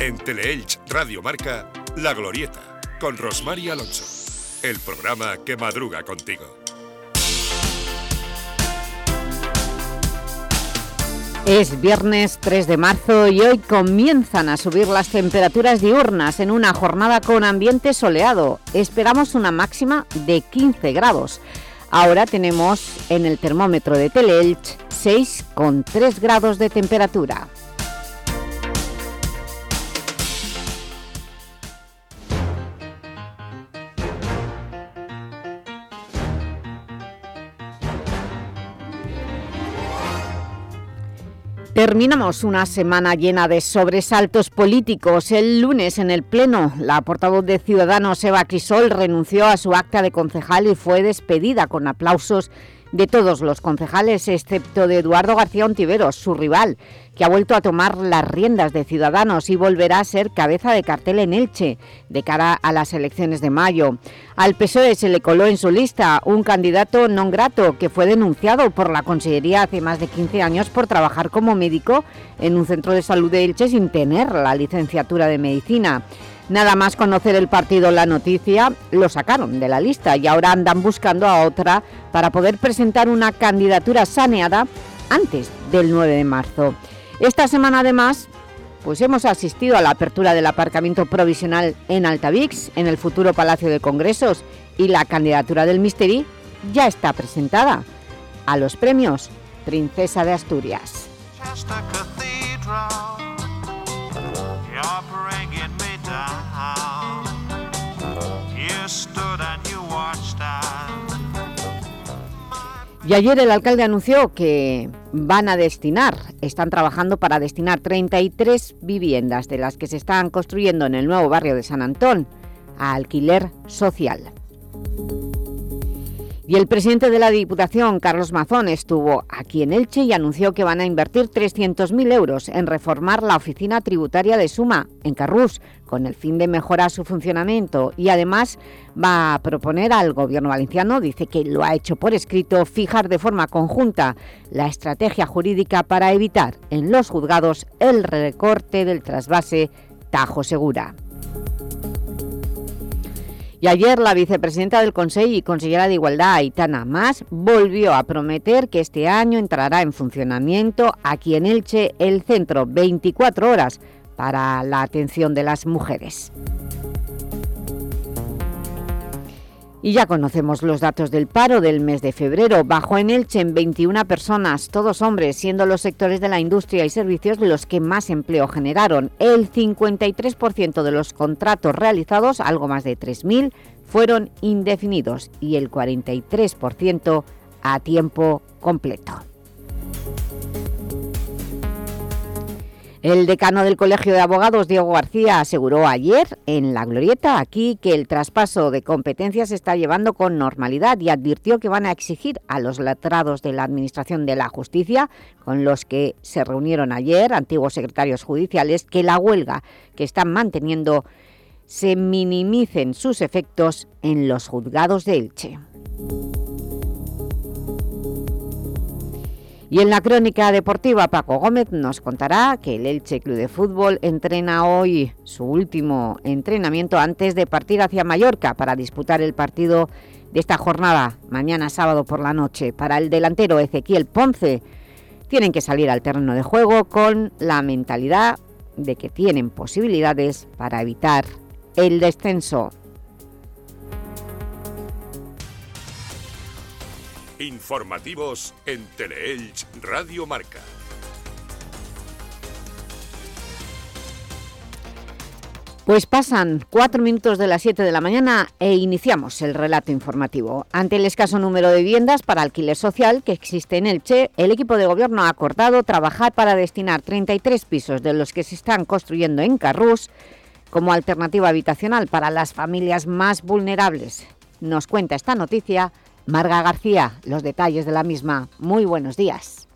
En Teleelch Radio Marca, La Glorieta, con Rosmar Alonso. El programa que madruga contigo. Es viernes 3 de marzo y hoy comienzan a subir las temperaturas diurnas en una jornada con ambiente soleado. Esperamos una máxima de 15 grados. Ahora tenemos en el termómetro de Teleelch 6,3 grados de temperatura. Terminamos una semana llena de sobresaltos políticos. El lunes en el Pleno, la portavoz de Ciudadanos, Eva Crisol, renunció a su acta de concejal y fue despedida con aplausos de todos los concejales, excepto de Eduardo García Ontiveros, su rival, que ha vuelto a tomar las riendas de Ciudadanos y volverá a ser cabeza de cartel en Elche de cara a las elecciones de mayo. Al PSOE se le coló en su lista un candidato non grato que fue denunciado por la Consellería hace más de 15 años por trabajar como médico en un centro de salud de Elche sin tener la licenciatura de Medicina. Nada más conocer el partido La Noticia, lo sacaron de la lista y ahora andan buscando a otra para poder presentar una candidatura saneada antes del 9 de marzo. Esta semana además pues hemos asistido a la apertura del aparcamiento provisional en Altavix, en el futuro Palacio de Congresos, y la candidatura del Misteri ya está presentada a los premios Princesa de Asturias. Y ayer el alcalde anunció que van a destinar, están trabajando para destinar 33 viviendas de las que se están construyendo en el nuevo barrio de San Antón a alquiler social. Y el presidente de la Diputación, Carlos Mazón, estuvo aquí en Elche y anunció que van a invertir 300.000 euros en reformar la oficina tributaria de Suma, en Carrús, con el fin de mejorar su funcionamiento y además va a proponer al Gobierno valenciano, dice que lo ha hecho por escrito, fijar de forma conjunta la estrategia jurídica para evitar en los juzgados el recorte del trasvase Tajo Segura. Y ayer la vicepresidenta del Consejo y consejera de Igualdad, Aitana Mas, volvió a prometer que este año entrará en funcionamiento aquí en Elche el centro 24 horas para la atención de las mujeres. Y ya conocemos los datos del paro del mes de febrero. Bajó en Elche en 21 personas, todos hombres, siendo los sectores de la industria y servicios los que más empleo generaron. El 53% de los contratos realizados, algo más de 3.000, fueron indefinidos y el 43% a tiempo completo. El decano del Colegio de Abogados, Diego García, aseguró ayer en La Glorieta aquí que el traspaso de competencias se está llevando con normalidad y advirtió que van a exigir a los letrados de la Administración de la Justicia, con los que se reunieron ayer, antiguos secretarios judiciales, que la huelga que están manteniendo se minimicen sus efectos en los juzgados de Elche. Y en la crónica deportiva, Paco Gómez nos contará que el Elche Club de Fútbol entrena hoy su último entrenamiento antes de partir hacia Mallorca para disputar el partido de esta jornada, mañana sábado por la noche. Para el delantero Ezequiel Ponce, tienen que salir al terreno de juego con la mentalidad de que tienen posibilidades para evitar el descenso. Informativos en Teleelch Radio Marca. Pues pasan cuatro minutos de las 7 de la mañana e iniciamos el relato informativo. Ante el escaso número de viviendas para alquiler social que existe en Elche, el equipo de gobierno ha acordado trabajar para destinar 33 pisos de los que se están construyendo en Carrús como alternativa habitacional para las familias más vulnerables. Nos cuenta esta noticia Marga García, los detalles de la misma. Muy buenos días.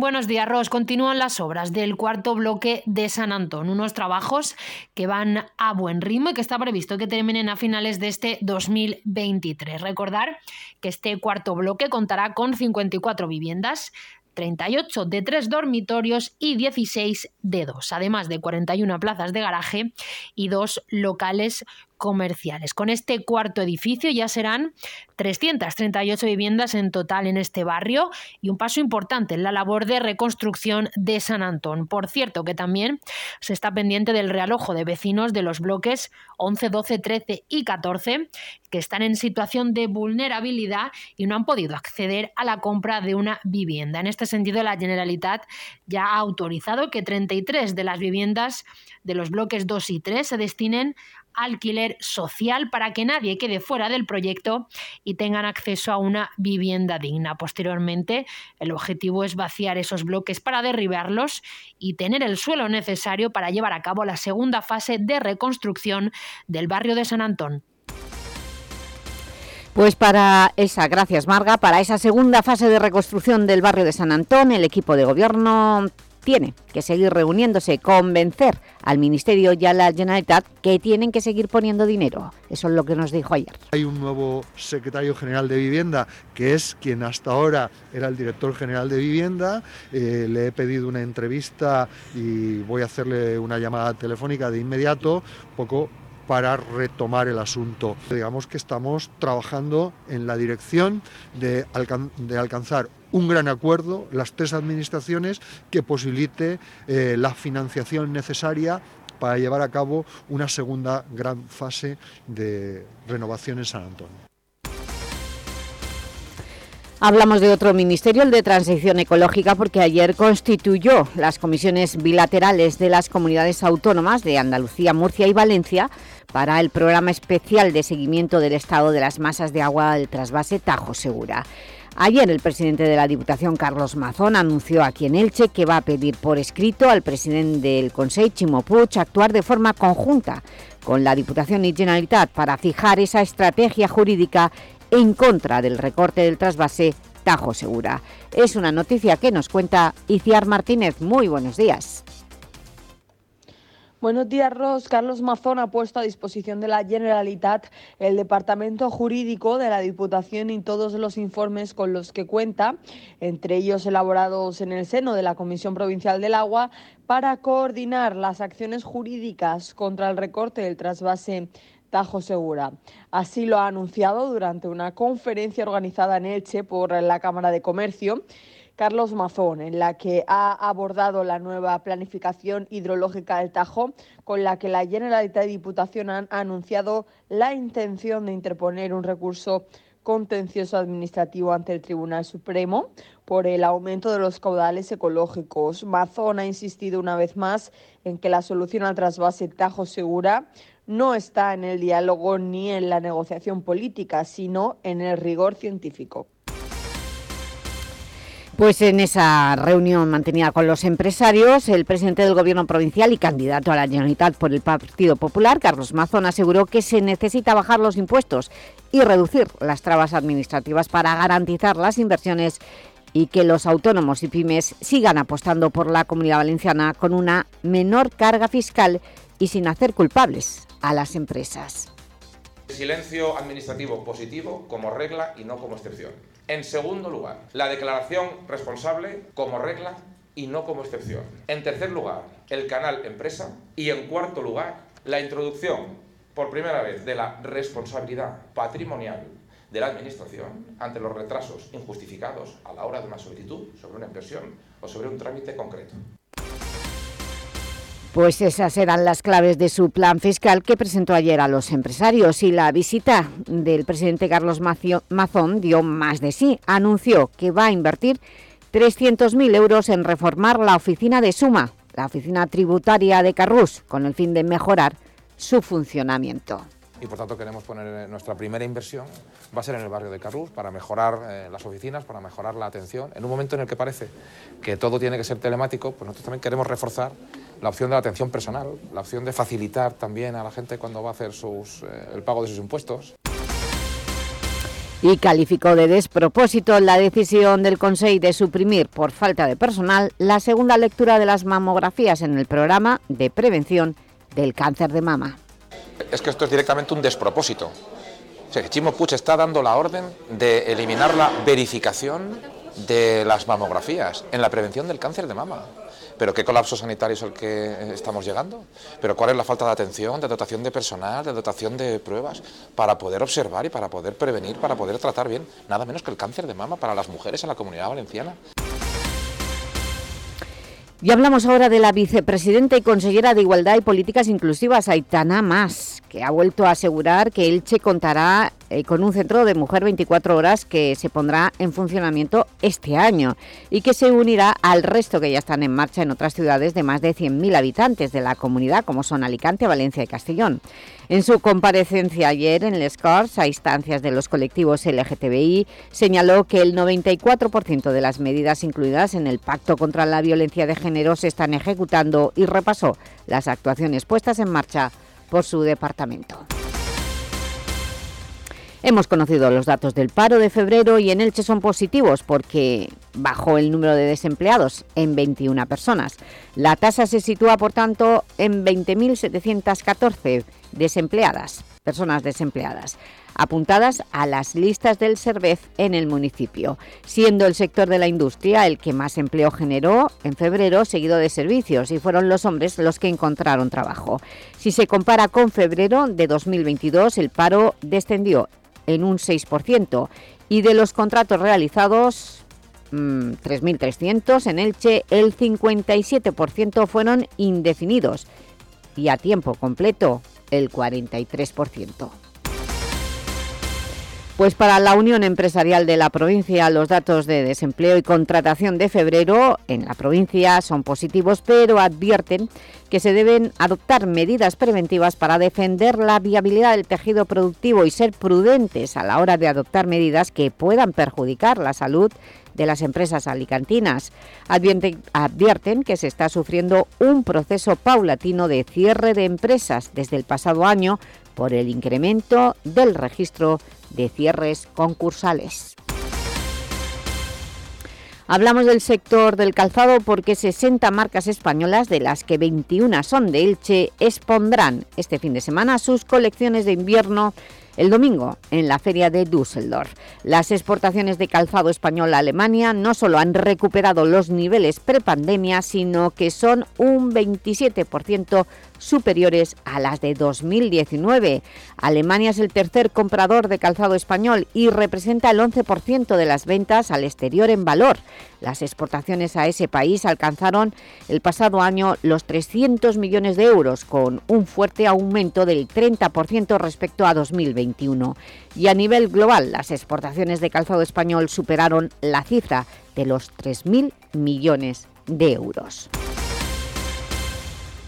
Buenos días, Ros. Continúan las obras del cuarto bloque de San Antón, unos trabajos que van a buen ritmo y que está previsto que terminen a finales de este 2023. Recordar que este cuarto bloque contará con 54 viviendas, 38 de tres dormitorios y 16 de dos, además de 41 plazas de garaje y dos locales comerciales. Con este cuarto edificio ya serán 338 viviendas en total en este barrio y un paso importante en la labor de reconstrucción de San Antón. Por cierto, que también se está pendiente del realojo de vecinos de los bloques 11, 12, 13 y 14 que están en situación de vulnerabilidad y no han podido acceder a la compra de una vivienda. En este sentido, la Generalitat ya ha autorizado que 33 de las viviendas de los bloques 2 y 3 se destinen alquiler social para que nadie quede fuera del proyecto y tengan acceso a una vivienda digna. Posteriormente, el objetivo es vaciar esos bloques para derribarlos y tener el suelo necesario para llevar a cabo la segunda fase de reconstrucción del barrio de San Antón. Pues para esa, gracias Marga, para esa segunda fase de reconstrucción del barrio de San Antón, el equipo de gobierno tiene que seguir reuniéndose, convencer al Ministerio y a la Generalitat que tienen que seguir poniendo dinero. Eso es lo que nos dijo ayer. Hay un nuevo secretario general de Vivienda, que es quien hasta ahora era el director general de Vivienda. Eh, le he pedido una entrevista y voy a hacerle una llamada telefónica de inmediato, poco para retomar el asunto. Digamos que estamos trabajando en la dirección de, de alcanzar un gran acuerdo, las tres administraciones, que posibilite eh, la financiación necesaria para llevar a cabo una segunda gran fase de renovación en San Antonio. Hablamos de otro ministerio, el de Transición Ecológica, porque ayer constituyó las comisiones bilaterales de las comunidades autónomas de Andalucía, Murcia y Valencia para el programa especial de seguimiento del estado de las masas de agua del trasvase Tajo Segura. Ayer el presidente de la Diputación, Carlos Mazón, anunció aquí en Elche que va a pedir por escrito al presidente del Consejo, Chimo actuar de forma conjunta con la Diputación y Generalitat para fijar esa estrategia jurídica en contra del recorte del trasvase Tajo Segura. Es una noticia que nos cuenta Iciar Martínez. Muy buenos días. Buenos días, Ros. Carlos Mazón ha puesto a disposición de la Generalitat el departamento jurídico de la Diputación y todos los informes con los que cuenta, entre ellos elaborados en el seno de la Comisión Provincial del Agua, para coordinar las acciones jurídicas contra el recorte del trasvase Tajo Segura. Así lo ha anunciado durante una conferencia organizada en Elche por la Cámara de Comercio Carlos Mazón, en la que ha abordado la nueva planificación hidrológica del Tajo, con la que la Generalitat y Diputación han anunciado la intención de interponer un recurso contencioso administrativo ante el Tribunal Supremo por el aumento de los caudales ecológicos. Mazón ha insistido una vez más en que la solución al trasvase Tajo Segura no está en el diálogo ni en la negociación política, sino en el rigor científico. Pues en esa reunión mantenida con los empresarios, el presidente del Gobierno provincial y candidato a la Generalitat por el Partido Popular, Carlos Mazón, aseguró que se necesita bajar los impuestos y reducir las trabas administrativas para garantizar las inversiones y que los autónomos y pymes sigan apostando por la Comunidad Valenciana con una menor carga fiscal y sin hacer culpables a las empresas. Silencio administrativo positivo como regla y no como excepción. En segundo lugar, la declaración responsable como regla y no como excepción. En tercer lugar, el canal empresa. Y en cuarto lugar, la introducción por primera vez de la responsabilidad patrimonial de la Administración ante los retrasos injustificados a la hora de una solicitud sobre una inversión o sobre un trámite concreto. Pues esas eran las claves de su plan fiscal que presentó ayer a los empresarios y la visita del presidente Carlos Mazón dio más de sí. Anunció que va a invertir 300.000 euros en reformar la oficina de Suma, la oficina tributaria de Carrús, con el fin de mejorar su funcionamiento y por tanto queremos poner nuestra primera inversión, va a ser en el barrio de Carrús, para mejorar eh, las oficinas, para mejorar la atención. En un momento en el que parece que todo tiene que ser telemático, pues nosotros también queremos reforzar la opción de la atención personal, la opción de facilitar también a la gente cuando va a hacer sus, eh, el pago de sus impuestos. Y calificó de despropósito la decisión del Consejo de suprimir por falta de personal la segunda lectura de las mamografías en el programa de prevención del cáncer de mama es que esto es directamente un despropósito. O sea, que Chimo Puig está dando la orden de eliminar la verificación de las mamografías, en la prevención del cáncer de mama. ¿Pero qué colapso sanitario es el que estamos llegando? ¿Pero cuál es la falta de atención, de dotación de personal, de dotación de pruebas para poder observar y para poder prevenir, para poder tratar bien, nada menos que el cáncer de mama para las mujeres en la comunidad valenciana? Y hablamos ahora de la vicepresidenta y consellera de Igualdad y Políticas Inclusivas, Aitana Mas, que ha vuelto a asegurar que Elche contará eh, con un centro de mujer 24 horas que se pondrá en funcionamiento este año y que se unirá al resto que ya están en marcha en otras ciudades de más de 100.000 habitantes de la comunidad, como son Alicante, Valencia y Castellón. En su comparecencia ayer en Les Corts, a instancias de los colectivos LGTBI, señaló que el 94% de las medidas incluidas en el Pacto contra la Violencia de Género se están ejecutando y repasó las actuaciones puestas en marcha por su departamento. Hemos conocido los datos del paro de febrero y en Elche son positivos porque bajó el número de desempleados en 21 personas. La tasa se sitúa, por tanto, en 20.714 desempleadas, personas desempleadas, apuntadas a las listas del Cervez en el municipio, siendo el sector de la industria el que más empleo generó en febrero, seguido de servicios, y fueron los hombres los que encontraron trabajo. Si se compara con febrero de 2022, el paro descendió en un 6%, y de los contratos realizados, 3.300 mm, en Elche, el 57% fueron indefinidos y a tiempo completo el 43%. Pues para la Unión Empresarial de la provincia, los datos de desempleo y contratación de febrero en la provincia son positivos, pero advierten que se deben adoptar medidas preventivas para defender la viabilidad del tejido productivo y ser prudentes a la hora de adoptar medidas que puedan perjudicar la salud de las empresas alicantinas. Advierten, advierten, que se está sufriendo un proceso paulatino de cierre de empresas desde el pasado año por el incremento del registro de cierres concursales. Hablamos del sector del calzado porque 60 marcas españolas, de las que 21 son de Elche, expondrán este fin de semana sus colecciones de invierno el domingo en la feria de Düsseldorf. Las exportaciones de calzado español a Alemania no solo han recuperado los niveles prepandemia, sino que son un 27% superiores a las de 2019. Alemania es el tercer comprador de calzado español y representa el 11% de las ventas al exterior en valor. Las exportaciones a ese país alcanzaron el pasado año los 300 millones de euros, con un fuerte aumento del 30% respecto a 2021. Y a nivel global, las exportaciones de calzado español superaron la cifra de los 3.000 millones de euros.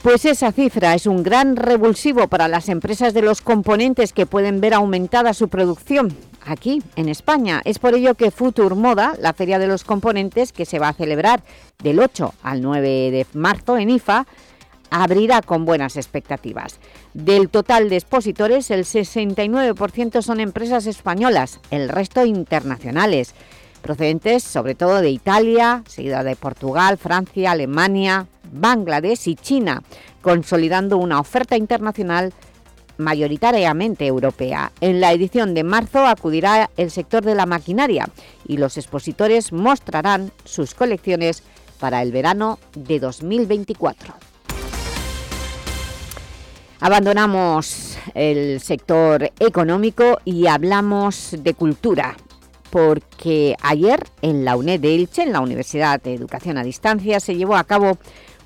Pues esa cifra es un gran revulsivo para las empresas de los componentes que pueden ver aumentada su producción aquí en España. Es por ello que Futur Moda, la Feria de los Componentes, que se va a celebrar del 8 al 9 de marzo en IFA, abrirá con buenas expectativas. Del total de expositores, el 69% son empresas españolas, el resto internacionales, procedentes sobre todo de Italia, seguida de Portugal, Francia, Alemania, Bangladesh y China, consolidando una oferta internacional mayoritariamente europea. En la edición de marzo acudirá el sector de la maquinaria y los expositores mostrarán sus colecciones para el verano de 2024. Abandonamos el sector económico y hablamos de cultura porque ayer en la UNED de Elche, en la Universidad de Educación a Distancia, se llevó a cabo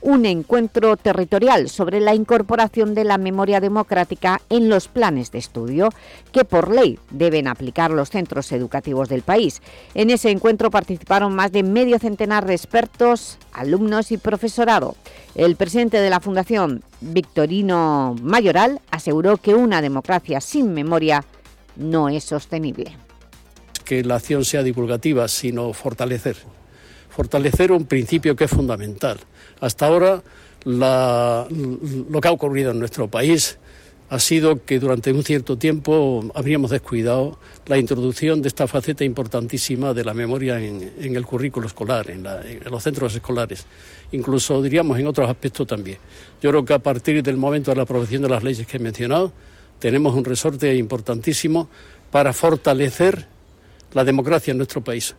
un encuentro territorial sobre la incorporación de la memoria democrática en los planes de estudio que por ley deben aplicar los centros educativos del país. En ese encuentro participaron más de medio centenar de expertos, alumnos y profesorado. El presidente de la Fundación, Victorino Mayoral, aseguró que una democracia sin memoria no es sostenible. Que la acción sea divulgativa, sino fortalecer. Fortalecer un principio que es fundamental hasta ahora lo que ha ocurrido en nuestro país ha sido que durante un cierto tiempo habríamos descuidado la introducción de esta faceta importantísima de la memoria en, el currículo escolar, en, en, los centros escolares, incluso diríamos en otros aspectos también. Yo creo que a partir del momento de la aprobación de las leyes que he mencionado, tenemos un resorte importantísimo para fortalecer la democracia en nuestro país.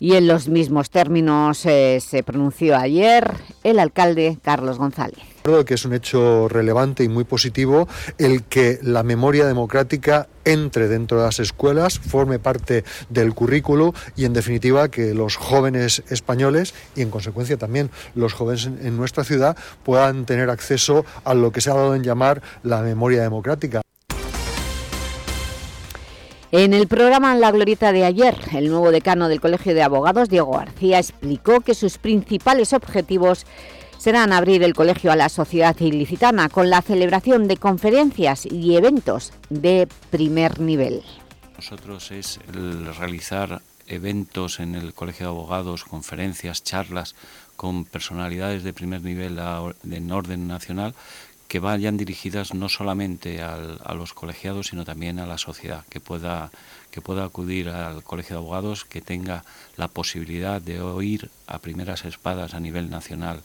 Y en los mismos términos eh, se pronunció ayer el alcalde Carlos González. Creo que es un hecho relevante y muy positivo el que la memoria democrática entre dentro de las escuelas, forme parte del currículo y, en definitiva, que los jóvenes españoles y, en consecuencia, también los jóvenes en nuestra ciudad puedan tener acceso a lo que se ha dado en llamar la memoria democrática. En el programa La Glorieta de ayer, el nuevo decano del Colegio de Abogados, Diego García, explicó que sus principales objetivos serán abrir el colegio a la sociedad ilicitana con la celebración de conferencias y eventos de primer nivel. Nosotros es el realizar eventos en el Colegio de Abogados, conferencias, charlas con personalidades de primer nivel en orden nacional que vayan dirigidas no solamente a los colegiados, sino también a la sociedad, que pueda, que pueda acudir al Colegio de Abogados, que tenga la posibilidad de oír a primeras espadas a nivel nacional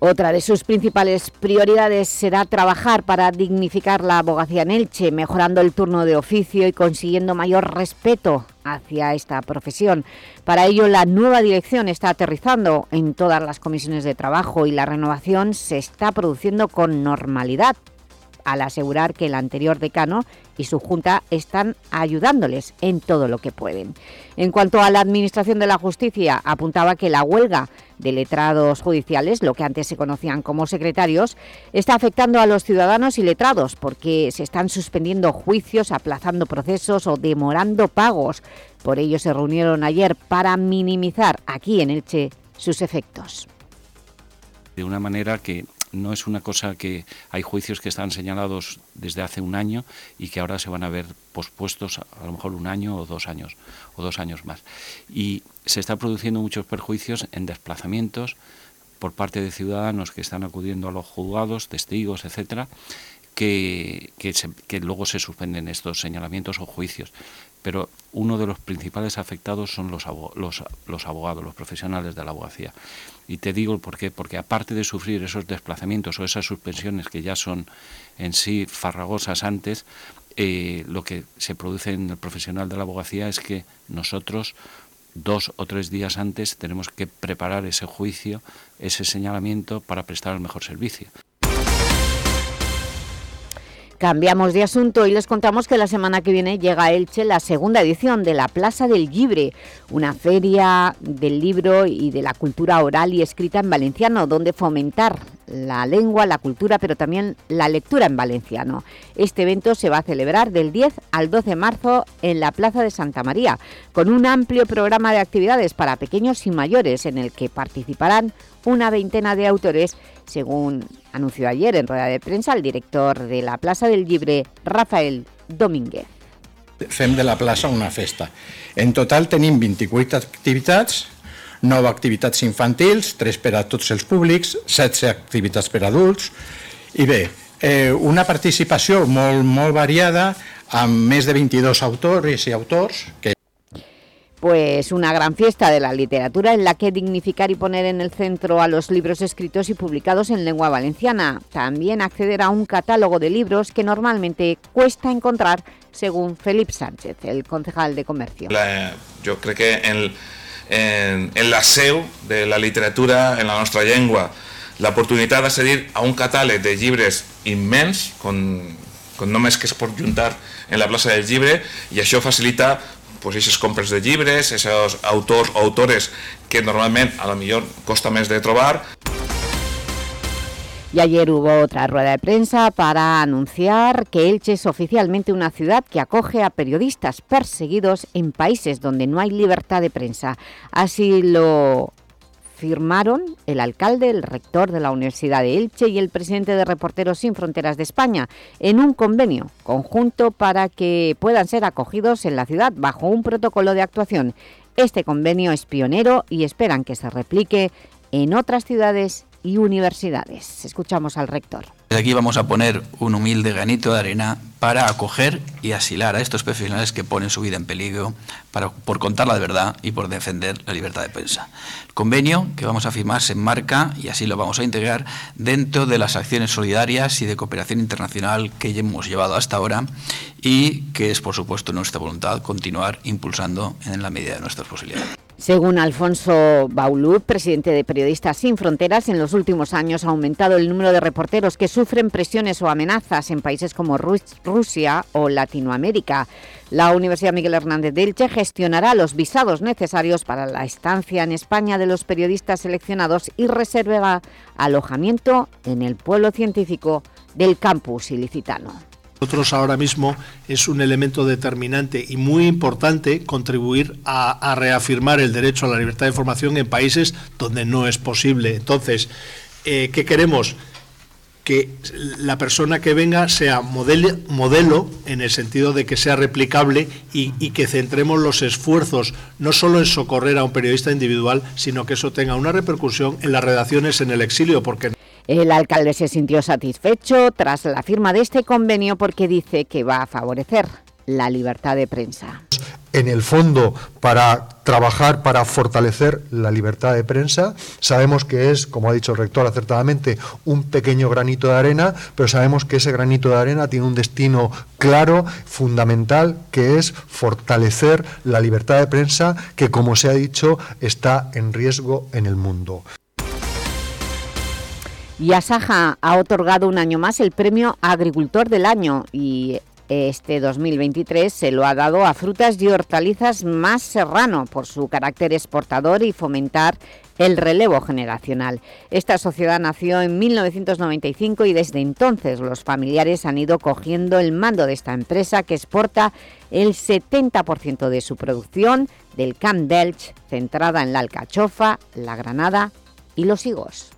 otra de sus principales prioridades será trabajar para dignificar la abogacía en Elche, mejorando el turno de oficio y consiguiendo mayor respeto hacia esta profesión. Para ello, la nueva dirección está aterrizando en todas las comisiones de trabajo y la renovación se está produciendo con normalidad, al asegurar que el anterior decano y su Junta están ayudándoles en todo lo que pueden. En cuanto a la Administración de la Justicia, apuntaba que la huelga de letrados judiciales, lo que antes se conocían como secretarios, está afectando a los ciudadanos y letrados porque se están suspendiendo juicios, aplazando procesos o demorando pagos. Por ello se reunieron ayer para minimizar aquí en Elche sus efectos. De una manera que no es una cosa que hay juicios que están señalados desde hace un año y que ahora se van a ver pospuestos a lo mejor un año o dos años o dos años más. Y se están produciendo muchos perjuicios en desplazamientos por parte de ciudadanos que están acudiendo a los juzgados, testigos, etcétera, que, que luego se suspenden estos señalamientos o juicios pero uno de los principales afectados son los, los, los, abogados, los profesionales de la abogacía. Y te digo por qué, porque aparte de sufrir esos desplazamientos o esas suspensiones que ya son en sí farragosas antes, eh, lo que se produce en el profesional de la abogacía es que nosotros dos o tres días antes tenemos que preparar ese juicio, ese señalamiento para prestar el mejor servicio. Cambiamos de asunto y les contamos que la semana que viene llega a Elche la segunda edición de la Plaza del Libre, una feria del libro y de la cultura oral y escrita en valenciano, donde fomentar la lengua, la cultura, pero también la lectura en valenciano. Este evento se va a celebrar del 10 al 12 de marzo en la Plaza de Santa María, con un amplio programa de actividades para pequeños y mayores, en el que participarán una veintena de autores, según anunció ayer en rueda de prensa el director de la Plaza del Libre, Rafael Domínguez. Fem de la plaça una festa. En total tenim 28 activitats, 9 activitats infantils, 3 per a tots els públics, 16 activitats per a adults, i bé, eh, una participació molt, molt variada amb més de 22 autors i autors que pues una gran fiesta de la literatura en la que dignificar y poner en el centro a los libros escritos y publicados en lengua valenciana. También acceder a un catálogo de libros que normalmente cuesta encontrar, según Felipe Sánchez, el concejal de Comercio. yo creo que en, en, la SEU de la literatura en la nuestra lengua, la oportunidad de acceder a un catálogo de libros inmenso, con, con nombres que es por juntar en la Plaza del Libre, y eso facilita pues esas compras de libres, esos autores o autores que normalmente a lo mejor costa más de trobar. Y ayer hubo otra rueda de prensa para anunciar que Elche es oficialmente una ciudad que acoge a periodistas perseguidos en países donde no hay libertad de prensa. Así lo firmaron el alcalde, el rector de la Universidad de Elche y el presidente de Reporteros Sin Fronteras de España en un convenio conjunto para que puedan ser acogidos en la ciudad bajo un protocolo de actuación. Este convenio es pionero y esperan que se replique en otras ciudades y universidades. Escuchamos al rector. Aquí vamos a poner un humilde granito de arena para acoger y asilar a estos profesionales que ponen su vida en peligro para, por contar la verdad y por defender la libertad de prensa. El convenio que vamos a firmar se enmarca, y así lo vamos a integrar, dentro de las acciones solidarias y de cooperación internacional que hemos llevado hasta ahora y que es, por supuesto, nuestra voluntad continuar impulsando en la medida de nuestras posibilidades. Según Alfonso Baulú, presidente de Periodistas Sin Fronteras, en los últimos años ha aumentado el número de reporteros que sufren presiones o amenazas en países como Rusia o Latinoamérica. La Universidad Miguel Hernández de Elche gestionará los visados necesarios para la estancia en España de los periodistas seleccionados y reservará alojamiento en el pueblo científico del campus ilicitano. Nosotros ahora mismo es un elemento determinante y muy importante contribuir a, reafirmar el derecho a la libertad de información en países donde no es posible. Entonces, eh, ¿qué queremos? que la persona que venga sea modelo, en el sentido de que sea replicable y, y, que centremos los esfuerzos no solo en socorrer a un periodista individual, sino que eso tenga una repercusión en las redacciones en el exilio, porque el alcalde se sintió satisfecho tras la firma de este convenio porque dice que va a favorecer la libertad de prensa. En el fondo, para trabajar para fortalecer la libertad de prensa, sabemos que es, como ha dicho el rector acertadamente, un pequeño granito de arena, pero sabemos que ese granito de arena tiene un destino claro, fundamental, que es fortalecer la libertad de prensa que, como se ha dicho, está en riesgo en el mundo. Y Asaja ha otorgado un año más el premio Agricultor del Año y este 2023 se lo ha dado a Frutas y Hortalizas Más Serrano por su carácter exportador y fomentar el relevo generacional. Esta sociedad nació en 1995 y desde entonces los familiares han ido cogiendo el mando de esta empresa que exporta el 70% de su producción del Camp Delch, centrada en la alcachofa, la granada y los higos.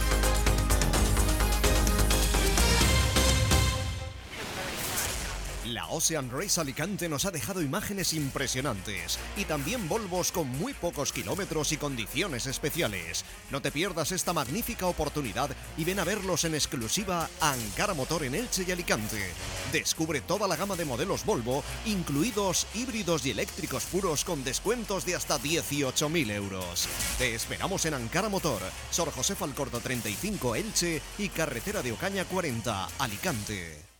Ocean Race Alicante nos ha dejado imágenes impresionantes y también Volvos con muy pocos kilómetros y condiciones especiales. No te pierdas esta magnífica oportunidad y ven a verlos en exclusiva a Ankara Motor en Elche y Alicante. Descubre toda la gama de modelos Volvo, incluidos híbridos y eléctricos puros con descuentos de hasta 18.000 euros. Te esperamos en Ankara Motor, Sor José Falcorta 35 Elche y Carretera de Ocaña 40 Alicante.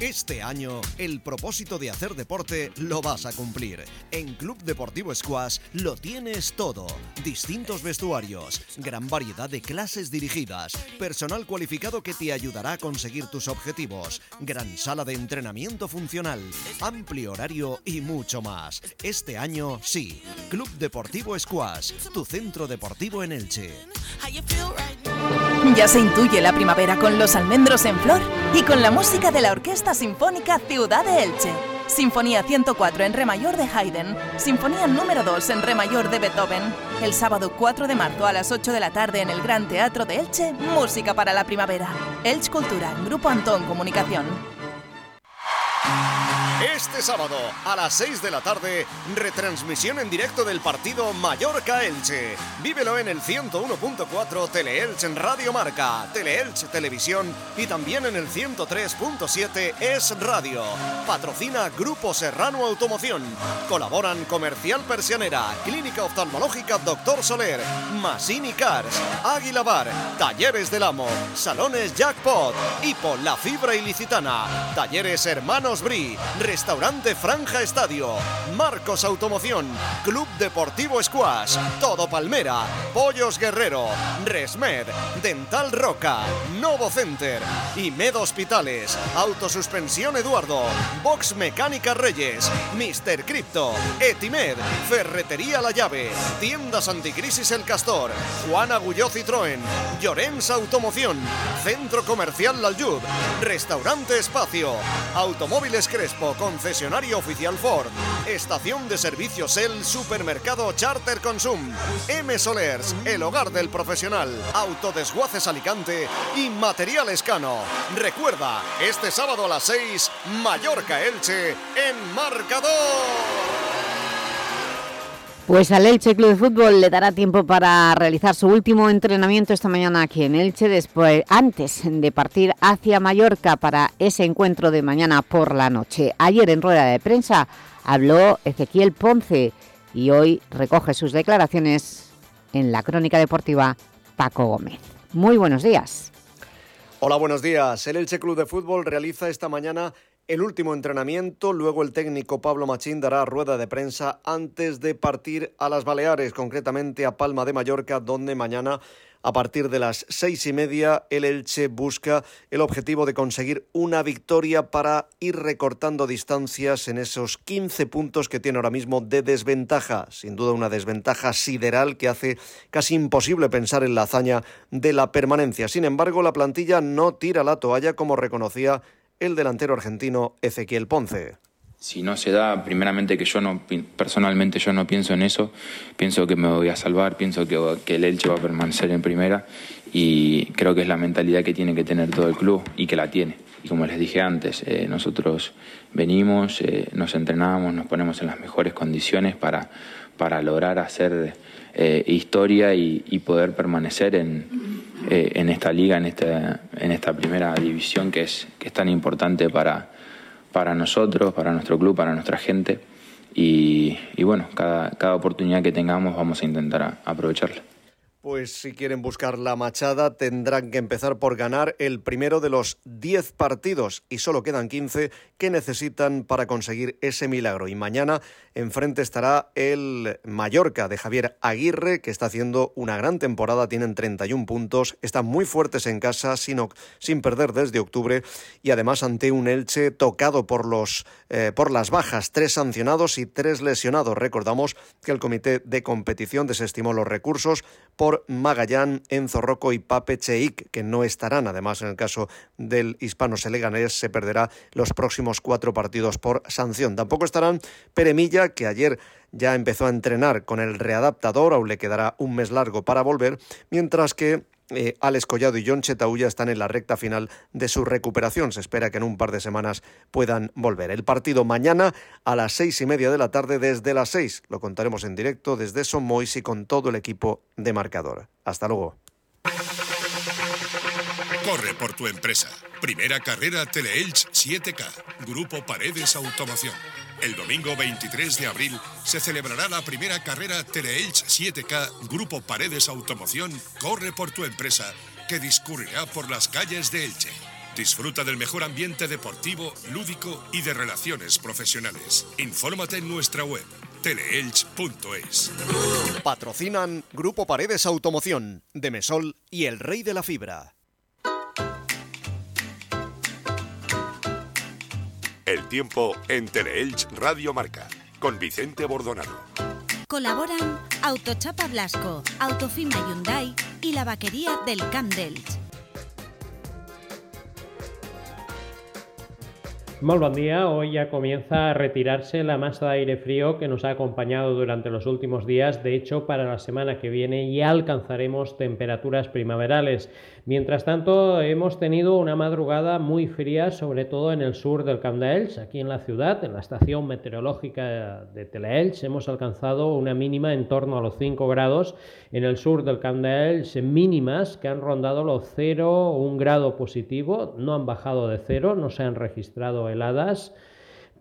Este año, el propósito de hacer deporte lo vas a cumplir. En Club Deportivo Squash lo tienes todo. Distintos vestuarios, gran variedad de clases dirigidas, personal cualificado que te ayudará a conseguir tus objetivos, gran sala de entrenamiento funcional, amplio horario y mucho más. Este año, sí. Club Deportivo Squash, tu centro deportivo en Elche. Ya se intuye la primavera con los almendros en flor y con la música de la Orquesta Sinfónica Ciudad de Elche. Sinfonía 104 en Re mayor de Haydn, Sinfonía número 2 en Re mayor de Beethoven. El sábado 4 de marzo a las 8 de la tarde en el Gran Teatro de Elche, música para la primavera. Elche Cultura, Grupo Antón Comunicación. Este sábado a las 6 de la tarde, retransmisión en directo del partido Mallorca-Elche. Vívelo en el 101.4 Teleelche en Radio Marca, Teleelche Televisión y también en el 103.7 Es Radio. Patrocina Grupo Serrano Automoción. Colaboran Comercial Persianera, Clínica Oftalmológica Doctor Soler, Masini Cars, Águila Bar, Talleres del Amo, Salones Jackpot, Hipo La Fibra Ilicitana, Talleres Hermanos Bri, Restaurante Franja Estadio, Marcos Automoción, Club Deportivo Squash, Todo Palmera, Pollos Guerrero, Resmed, Dental Roca, Novo Center, Med Hospitales, Autosuspensión Eduardo, Box Mecánica Reyes, Mister Crypto, Etimed, Ferretería La Llave, Tiendas Anticrisis El Castor, Juan Agulló Citroën, Llorens Automoción, Centro Comercial Laljub, Restaurante Espacio, Automóviles Crespo, concesionario oficial Ford, estación de servicios El Supermercado Charter Consum, M Solers, el hogar del profesional, Autodesguaces Alicante y Material Escano. Recuerda, este sábado a las 6, Mallorca Elche en marcador. Pues al Elche Club de Fútbol le dará tiempo para realizar su último entrenamiento esta mañana aquí en Elche, después, antes de partir hacia Mallorca para ese encuentro de mañana por la noche. Ayer en rueda de prensa habló Ezequiel Ponce y hoy recoge sus declaraciones en la crónica deportiva Paco Gómez. Muy buenos días. Hola, buenos días. El Elche Club de Fútbol realiza esta mañana el último entrenamiento, luego el técnico Pablo Machín dará rueda de prensa antes de partir a las Baleares, concretamente a Palma de Mallorca, donde mañana a partir de las seis y media, el Elche busca el objetivo de conseguir una victoria para ir recortando distancias en esos 15 puntos que tiene ahora mismo de desventaja. Sin duda una desventaja sideral que hace casi imposible pensar en la hazaña de la permanencia. Sin embargo, la plantilla no tira la toalla como reconocía el delantero argentino Ezequiel Ponce si no se da, primeramente que yo no, personalmente yo no pienso en eso, pienso que me voy a salvar, pienso que, el Elche va a permanecer en primera y creo que es la mentalidad que tiene que tener todo el club y que la tiene. Y como les dije antes, eh, nosotros venimos, eh, nos entrenamos, nos ponemos en las mejores condiciones para, para lograr hacer eh, historia y, poder permanecer en, en esta liga, en esta, en esta primera división que es, que es tan importante para para nosotros, para nuestro club, para nuestra gente. Y, bueno, cada, cada oportunidad que tengamos vamos a intentar aprovecharla. Pues si quieren buscar la machada tendrán que empezar por ganar el primero de los 10 partidos y solo quedan 15 que necesitan para conseguir ese milagro. Y mañana enfrente estará el Mallorca de Javier Aguirre que está haciendo una gran temporada, tienen 31 puntos, están muy fuertes en casa sin, sin perder desde octubre y además ante un Elche tocado por, los, eh, por las bajas, tres sancionados y tres lesionados. Recordamos que el comité de competición desestimó los recursos por Magallán, Enzo Rocco y Pape Cheik, que no estarán. Además, en el caso del hispano seleganés, se perderá los próximos cuatro partidos por sanción. Tampoco estarán Peremilla, que ayer ya empezó a entrenar con el readaptador, aún le quedará un mes largo para volver, mientras que eh, Alex Collado y John Chetauya están en la recta final de su recuperación. Se espera que en un par de semanas puedan volver. El partido mañana a las seis y media de la tarde desde las seis. Lo contaremos en directo desde Somois y con todo el equipo de marcador. Hasta luego. Corre por tu empresa. Primera carrera Teleelch 7K. Grupo Paredes Automoción. El domingo 23 de abril se celebrará la primera carrera Teleelch 7K Grupo Paredes Automoción Corre por tu empresa que discurrirá por las calles de Elche. Disfruta del mejor ambiente deportivo, lúdico y de relaciones profesionales. Infórmate en nuestra web teleelch.es. Patrocinan Grupo Paredes Automoción, Demesol y El Rey de la Fibra. El tiempo en Teleelch Radio Marca con Vicente Bordonado. Colaboran Autochapa Blasco, Autofima Hyundai y la vaquería del Camp Muy buen día. Hoy ya comienza a retirarse la masa de aire frío que nos ha acompañado durante los últimos días. De hecho, para la semana que viene ya alcanzaremos temperaturas primaverales. Mientras tanto, hemos tenido una madrugada muy fría, sobre todo en el sur del Camp aquí en la ciudad, en la estación meteorológica de Teleelch. Hemos alcanzado una mínima en torno a los 5 grados. En el sur del Camp mínimas que han rondado los 0, 1 grado positivo, no han bajado de 0, no se han registrado heladas.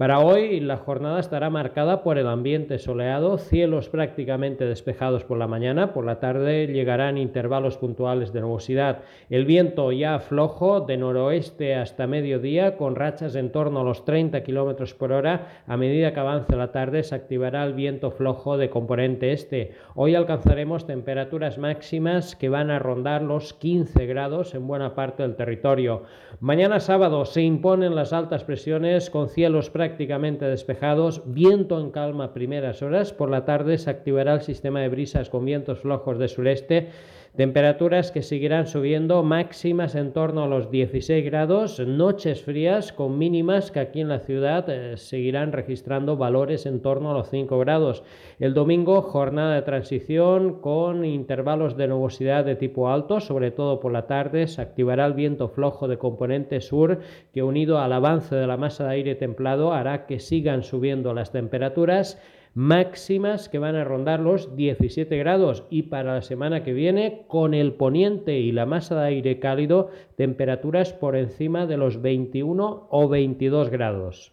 Para hoy la jornada estará marcada por el ambiente soleado, cielos prácticamente despejados por la mañana, por la tarde llegarán intervalos puntuales de nubosidad. El viento ya flojo de noroeste hasta mediodía con rachas en torno a los 30 km por hora. A medida que avance la tarde se activará el viento flojo de componente este. Hoy alcanzaremos temperaturas máximas que van a rondar los 15 grados en buena parte del territorio. Mañana sábado se imponen las altas presiones con cielos prácticamente prácticamente despejados, viento en calma primeras horas, por la tarde se activará el sistema de brisas con vientos flojos de sureste, temperaturas que seguirán subiendo, máximas en torno a los 16 grados, noches frías con mínimas que aquí en la ciudad eh, seguirán registrando valores en torno a los 5 grados. El domingo jornada de transición con intervalos de nubosidad de tipo alto, sobre todo por la tarde se activará el viento flojo de componente sur que unido al avance de la masa de aire templado hará que sigan subiendo las temperaturas máximas que van a rondar los 17 grados y para la semana que viene con el poniente y la masa de aire cálido temperaturas por encima de los 21 o 22 grados.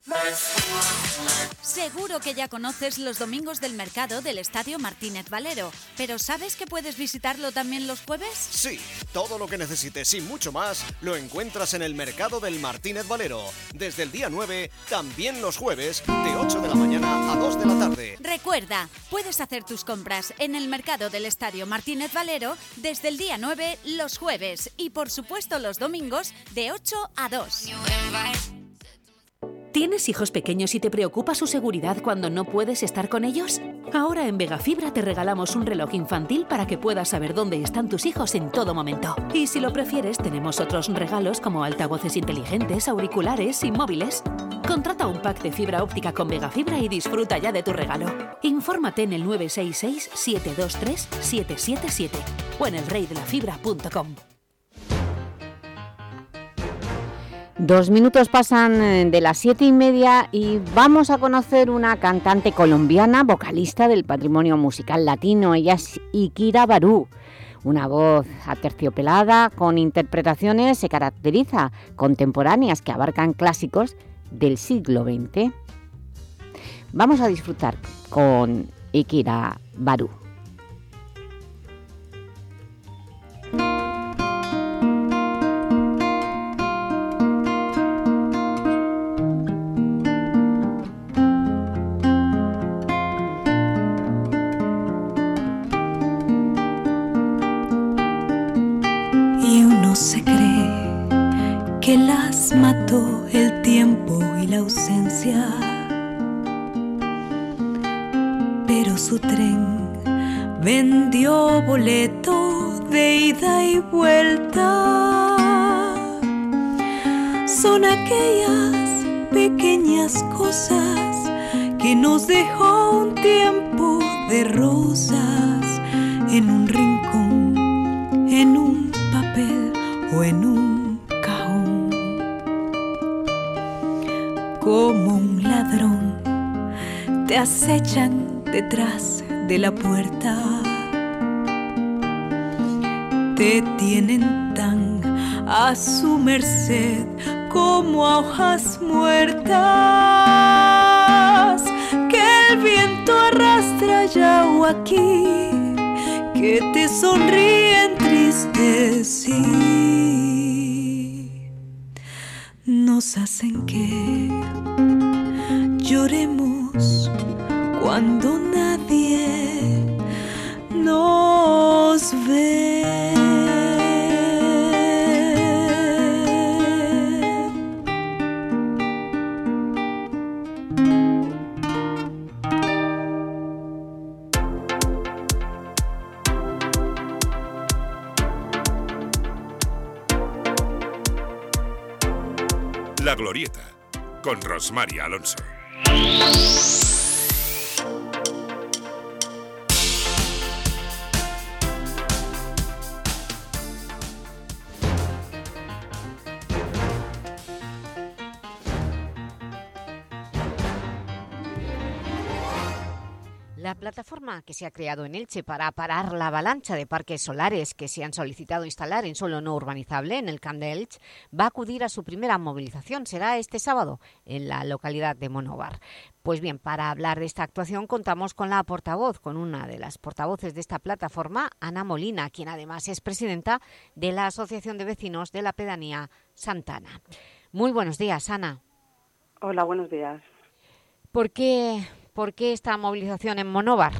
Seguro que ya conoces los domingos del mercado del Estadio Martínez Valero, pero ¿sabes que puedes visitarlo también los jueves? Sí, todo lo que necesites y mucho más lo encuentras en el mercado del Martínez Valero. Desde el día 9, también los jueves, de 8 de la mañana a 2 de la tarde. Recuerda, puedes hacer tus compras en el mercado del Estadio Martínez Valero desde el día 9 los jueves y por supuesto los domingos de 8 a 2. ¿Tienes hijos pequeños y te preocupa su seguridad cuando no puedes estar con ellos? Ahora en Vegafibra te regalamos un reloj infantil para que puedas saber dónde están tus hijos en todo momento. Y si lo prefieres, tenemos otros regalos como altavoces inteligentes, auriculares y móviles. Contrata un pack de fibra óptica con Vegafibra y disfruta ya de tu regalo. Infórmate en el 966-723-777 o en elreydelafibra.com. Dos minutos pasan eh, de las siete y media y vamos a conocer una cantante colombiana, vocalista del patrimonio musical latino. Ella es Ikira Barú. Una voz aterciopelada con interpretaciones se caracteriza contemporáneas que abarcan clásicos del siglo XX. Vamos a disfrutar con Ikira Barú. Vuelta. Son aquellas pequeñas cosas que nos dejó un tiempo de rosas en un rincón, en un papel o en un cajón. Como un ladrón te acechan detrás de la puerta. Te tienen tan a su merced como hojas muertas que el viento arrastra ya o aquí que te sonríen tristes y nos hacen que lloremos cuando Rosmar Alonso. Que se ha creado en Elche para parar la avalancha de parques solares que se han solicitado instalar en suelo no urbanizable en el Camp de Elche va a acudir a su primera movilización. Será este sábado en la localidad de Monóvar. Pues bien, para hablar de esta actuación contamos con la portavoz, con una de las portavoces de esta plataforma, Ana Molina, quien además es presidenta de la Asociación de Vecinos de la Pedanía Santana. Muy buenos días, Ana. Hola, buenos días. ¿Por qué ¿Por qué esta movilización en Monóvar?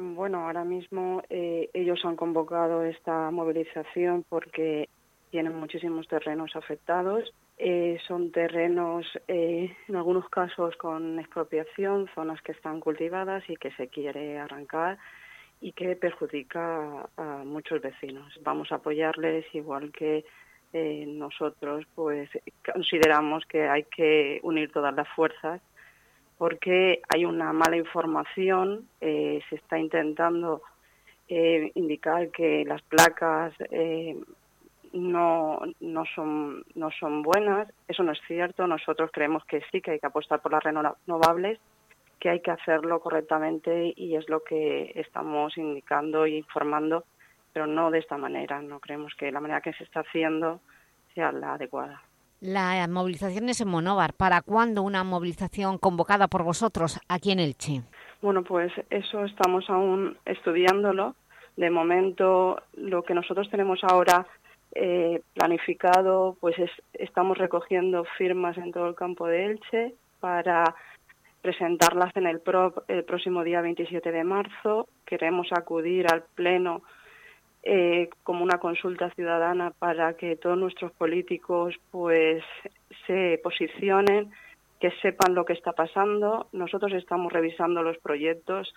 Bueno, ahora mismo eh, ellos han convocado esta movilización porque tienen muchísimos terrenos afectados. Eh, son terrenos, eh, en algunos casos, con expropiación, zonas que están cultivadas y que se quiere arrancar y que perjudica a, muchos vecinos. Vamos a apoyarles igual que nosotros, pues consideramos que hay que unir todas las fuerzas porque hay una mala información, eh, se está intentando eh, indicar que las placas eh, no, no, son, no son buenas, eso no es cierto, nosotros creemos que sí, que hay que apostar por las renovables, que hay que hacerlo correctamente y es lo que estamos indicando e informando, pero no de esta manera, no creemos que la manera que se está haciendo sea la adecuada. La movilización es en Monóvar. ¿Para cuándo una movilización convocada por vosotros aquí en Elche? Bueno, pues eso estamos aún estudiándolo. De momento, lo que nosotros tenemos ahora eh, planificado, pues es, estamos recogiendo firmas en todo el campo de Elche para presentarlas en el, el próximo día 27 de marzo. Queremos acudir al Pleno eh, como una consulta ciudadana para que todos nuestros políticos pues se posicionen, que sepan lo que está pasando. Nosotros estamos revisando los proyectos,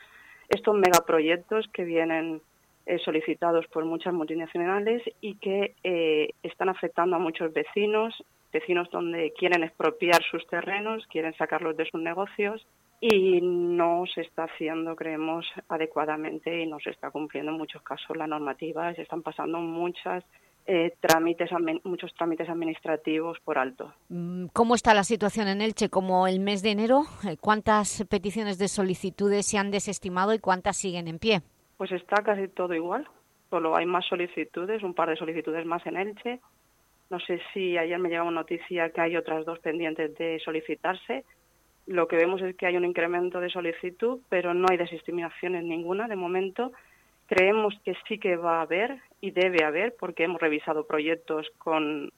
estos megaproyectos que vienen eh, solicitados por muchas multinacionales y que eh, están afectando a muchos vecinos, vecinos donde quieren expropiar sus terrenos, quieren sacarlos de sus negocios y no se está haciendo, creemos, adecuadamente y no se está cumpliendo en muchos casos la normativa. Se están pasando muchas eh, trámites, muchos trámites administrativos por alto. Mm, ¿Cómo está la situación en Elche? Como el mes de enero, eh, ¿cuántas peticiones de solicitudes se han desestimado y cuántas siguen en pie? Pues está casi todo igual. Solo hay más solicitudes, un par de solicitudes más en Elche. No sé si ayer me llegó noticia que hay otras dos pendientes de solicitarse lo que vemos es que hay un incremento de solicitud, pero no hay desestimaciones ninguna de momento. Creemos que sí que va a haber y debe haber, porque hemos revisado proyectos con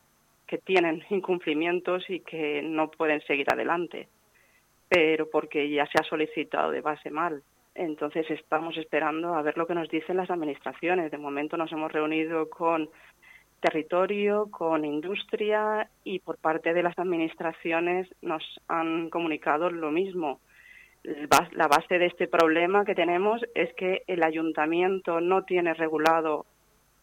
que tienen incumplimientos y que no pueden seguir adelante, pero porque ya se ha solicitado de base mal. Entonces estamos esperando a ver lo que nos dicen las administraciones. De momento nos hemos reunido con territorio, con industria y por parte de las administraciones nos han comunicado lo mismo. La base de este problema que tenemos es que el ayuntamiento no tiene regulado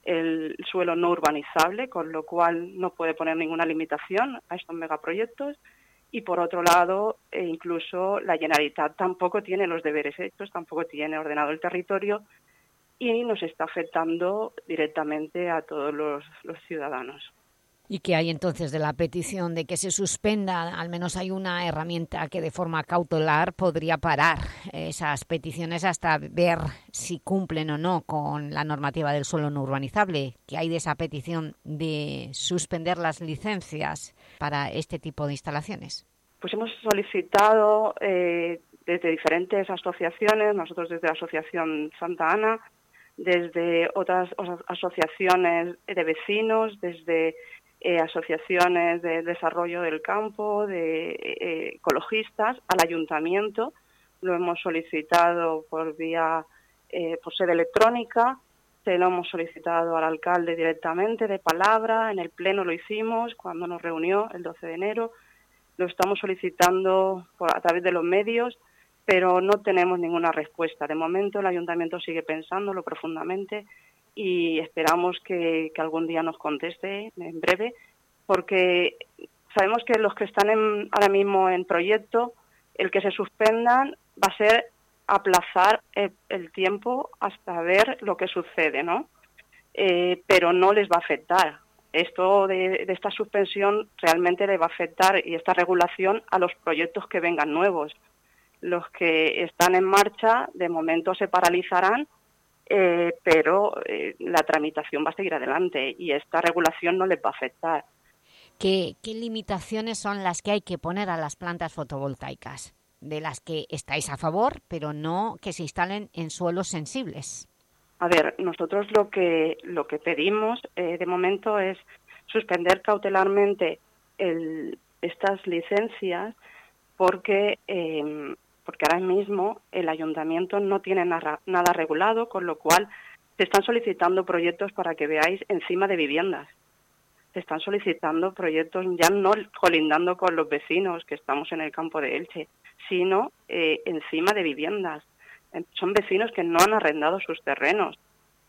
el suelo no urbanizable, con lo cual no puede poner ninguna limitación a estos megaproyectos. Y por otro lado, e incluso la Generalitat tampoco tiene los deberes hechos, tampoco tiene ordenado el territorio y nos está afectando directamente a todos los, ciudadanos. ¿Y qué hay entonces de la petición de que se suspenda? Al menos hay una herramienta que de forma cautelar podría parar esas peticiones hasta ver si cumplen o no con la normativa del suelo no urbanizable. ¿Qué hay de esa petición de suspender las licencias para este tipo de instalaciones? Pues hemos solicitado eh, desde diferentes asociaciones, nosotros desde la Asociación Santa Ana, desde otras asociaciones de vecinos, desde eh, asociaciones de desarrollo del campo, de eh, ecologistas, al ayuntamiento. Lo hemos solicitado por vía, eh, por sede electrónica, se lo hemos solicitado al alcalde directamente de palabra, en el pleno lo hicimos cuando nos reunió el 12 de enero, lo estamos solicitando a través de los medios pero no tenemos ninguna respuesta. De momento el ayuntamiento sigue pensándolo profundamente y esperamos que, algún día nos conteste en breve, porque sabemos que los que están en, ahora mismo en proyecto, el que se suspendan va a ser aplazar el, tiempo hasta ver lo que sucede, ¿no? Eh, pero no les va a afectar. Esto de, de, esta suspensión realmente le va a afectar y esta regulación a los proyectos que vengan nuevos. Los que están en marcha de momento se paralizarán, eh, pero eh, la tramitación va a seguir adelante y esta regulación no les va a afectar. ¿Qué, ¿Qué limitaciones son las que hay que poner a las plantas fotovoltaicas? de las que estáis a favor, pero no que se instalen en suelos sensibles. A ver, nosotros lo que, lo que pedimos eh, de momento es suspender cautelarmente el, estas licencias porque, eh, porque ahora mismo el ayuntamiento no tiene nada, regulado, con lo cual se están solicitando proyectos para que veáis encima de viviendas. Se están solicitando proyectos ya no colindando con los vecinos que estamos en el campo de Elche, sino eh, encima de viviendas. Son vecinos que no han arrendado sus terrenos,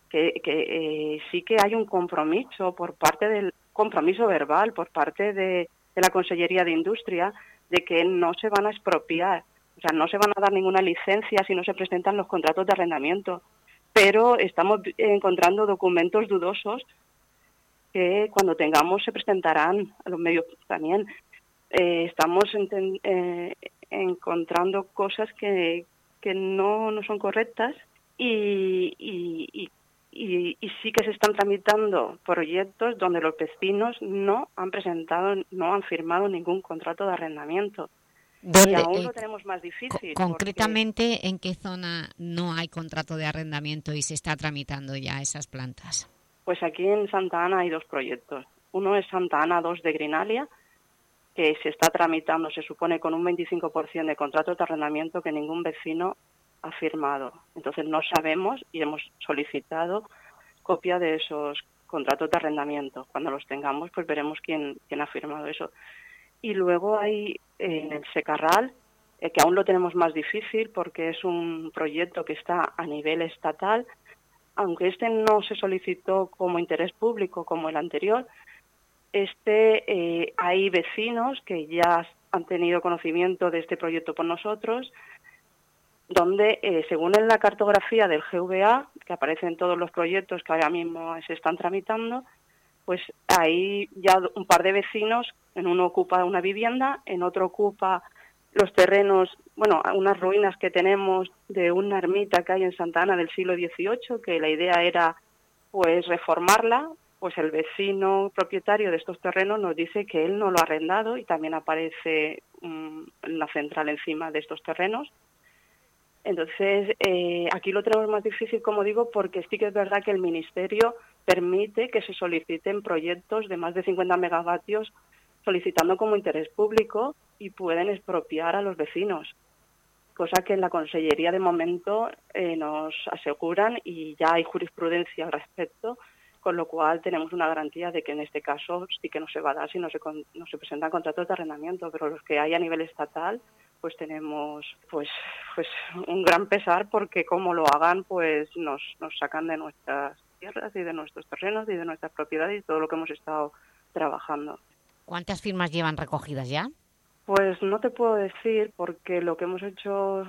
que, eh, sí que hay un compromiso por parte del compromiso verbal por parte de, la Consellería de Industria de que no se van a expropiar, o sea, no se van a dar ninguna licencia si no se presentan los contratos de arrendamiento. Pero estamos encontrando documentos dudosos que cuando tengamos se presentarán a los medios también. Eh, estamos eh, encontrando cosas que, que no, no son correctas y, y, sí que se están tramitando proyectos donde los vecinos no han presentado, no han firmado ningún contrato de arrendamiento. Y aún eh, lo tenemos más difícil. concretamente, ¿en qué zona no hay contrato de arrendamiento y se está tramitando ya esas plantas? Pues aquí en Santa Ana hay dos proyectos. Uno es Santa Ana 2 de Grinalia, que se está tramitando, se supone, con un 25% de contratos de arrendamiento que ningún vecino ha firmado. Entonces no sabemos y hemos solicitado copia de esos contratos de arrendamiento. Cuando los tengamos, pues veremos quién, quién ha firmado eso. Y luego hay en el Secarral, eh, que aún lo tenemos más difícil porque es un proyecto que está a nivel estatal, aunque este no se solicitó como interés público como el anterior, este, eh, hay vecinos que ya han tenido conocimiento de este proyecto por nosotros, donde, eh, según en la cartografía del GVA, que aparece en todos los proyectos que ahora mismo se están tramitando, pues hay ya un par de vecinos, en uno ocupa una vivienda, en otro ocupa los terrenos, bueno, unas ruinas que tenemos de una ermita que hay en Santa Ana del siglo XVIII, que la idea era pues reformarla pues el vecino propietario de estos terrenos nos dice que él no lo ha arrendado y también aparece mm, la central encima de estos terrenos. Entonces, eh, aquí lo tenemos más difícil, como digo, porque sí que es verdad que el Ministerio permite que se soliciten proyectos de más de 50 megavatios solicitando como interés público y pueden expropiar a los vecinos, cosa que en la Consellería de momento eh, nos aseguran y ya hay jurisprudencia al respecto con lo cual tenemos una garantía de que en este caso sí que no se va a dar si no se, no se presentan contratos de arrendamiento, pero los que hay a nivel estatal pues tenemos pues pues un gran pesar porque como lo hagan pues nos, nos sacan de nuestras tierras y de nuestros terrenos y de nuestras propiedades y todo lo que hemos estado trabajando. ¿Cuántas firmas llevan recogidas ya? Pues no te puedo decir porque lo que hemos hecho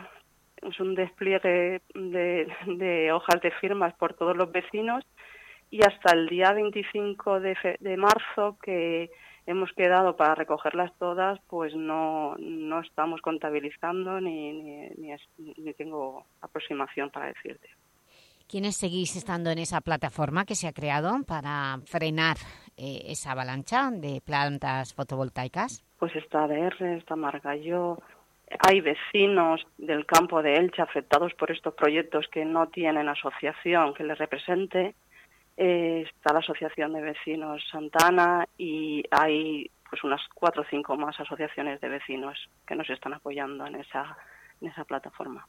es un despliegue de, de hojas de firmas por todos los vecinos y hasta el día 25 de, de marzo que hemos quedado para recogerlas todas, pues no, no estamos contabilizando ni, ni, ni, tengo aproximación para decirte. ¿Quiénes seguís estando en esa plataforma que se ha creado para frenar eh, esa avalancha de plantas fotovoltaicas? Pues está ADR, está Margallo, hay vecinos del campo de Elche afectados por estos proyectos que no tienen asociación que les represente eh, está la Asociación de Vecinos Santana y hay pues unas cuatro o cinco más asociaciones de vecinos que nos están apoyando en esa, en esa plataforma.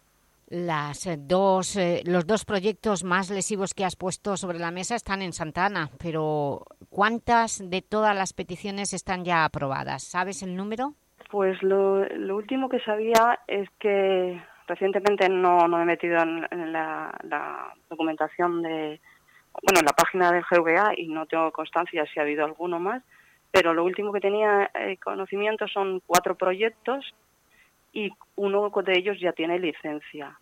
Las eh, dos, eh, los dos proyectos más lesivos que has puesto sobre la mesa están en Santana, pero ¿cuántas de todas las peticiones están ya aprobadas? ¿Sabes el número? Pues lo, último que sabía es que recientemente no, no he metido en, la documentación de, bueno, en la página del GVA y no tengo constancia si ha habido alguno más, pero lo último que tenía eh, conocimiento son cuatro proyectos y uno de ellos ya tiene licencia,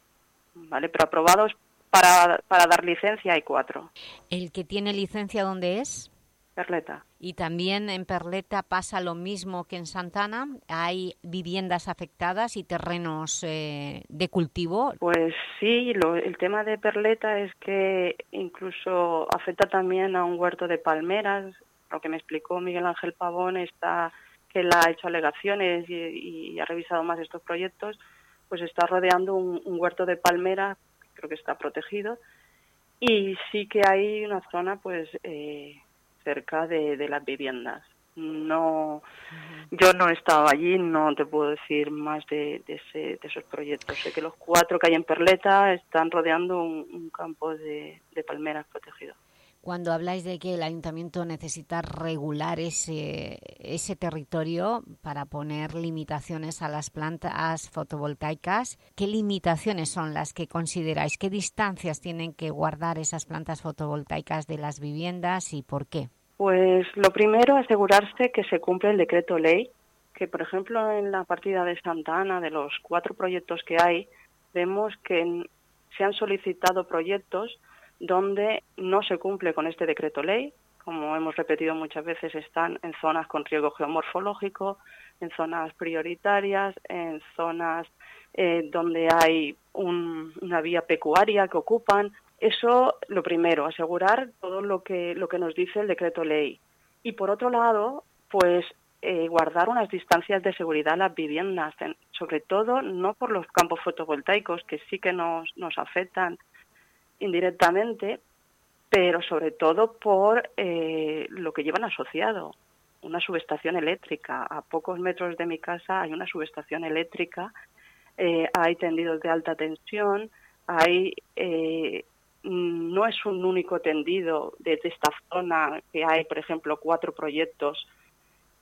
¿vale? Pero aprobados para, para dar licencia hay cuatro. ¿El que tiene licencia dónde es? Perleta. Y también en Perleta pasa lo mismo que en Santana, hay viviendas afectadas y terrenos eh, de cultivo. Pues sí, lo, el tema de Perleta es que incluso afecta también a un huerto de palmeras, lo que me explicó Miguel Ángel Pavón está que él ha hecho alegaciones y, ha revisado más estos proyectos, pues está rodeando un, huerto de palmeras, creo que está protegido, y sí que hay una zona pues eh, cerca de, las viviendas. No, yo no he estado allí, no te puedo decir más de, ese, de esos proyectos. Sé que los cuatro que hay en Perleta están rodeando un, campo de, palmeras protegido. Cuando habláis de que el ayuntamiento necesita regular ese, ese territorio para poner limitaciones a las plantas fotovoltaicas, ¿qué limitaciones son las que consideráis? ¿Qué distancias tienen que guardar esas plantas fotovoltaicas de las viviendas y por qué? Pues lo primero, asegurarse que se cumple el decreto ley, que por ejemplo en la partida de Santa Ana, de los cuatro proyectos que hay, vemos que se han solicitado proyectos donde no se cumple con este decreto ley, como hemos repetido muchas veces, están en zonas con riesgo geomorfológico, en zonas prioritarias, en zonas eh, donde hay una vía pecuaria que ocupan. Eso, lo primero, asegurar todo lo que, lo que nos dice el decreto ley. Y por otro lado, pues eh, guardar unas distancias de seguridad a las viviendas, sobre todo no por los campos fotovoltaicos, que sí que nos, nos afectan indirectamente, pero sobre todo por eh, lo que llevan asociado, una subestación eléctrica. A pocos metros de mi casa hay una subestación eléctrica, eh, hay tendidos de alta tensión, hay eh, no es un único tendido desde esta zona que hay, por ejemplo, cuatro proyectos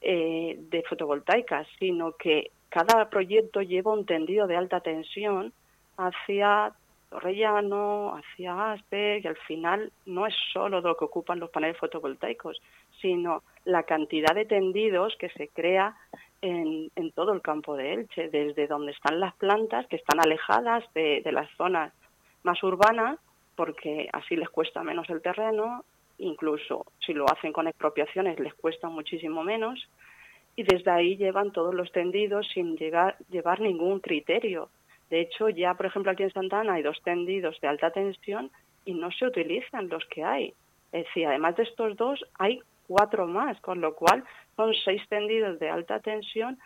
de fotovoltaicas, sino que cada proyecto lleva un tendido de alta tensión hacia Torrellano, hacia Aspe, y al final no es solo lo que ocupan los paneles fotovoltaicos, sino la cantidad de tendidos que se crea en, todo el campo de Elche, desde donde están las plantas, que están alejadas de, las zonas más urbanas, porque así les cuesta menos el terreno, incluso si lo hacen con expropiaciones les cuesta muchísimo menos, y desde ahí llevan todos los tendidos sin llevar ningún criterio de hecho, ya, por ejemplo, aquí en Santana hay dos tendidos de alta tensión y no se utilizan los que hay. Es decir, además de estos dos, hay cuatro más, con lo cual son seis tendidos de alta tensión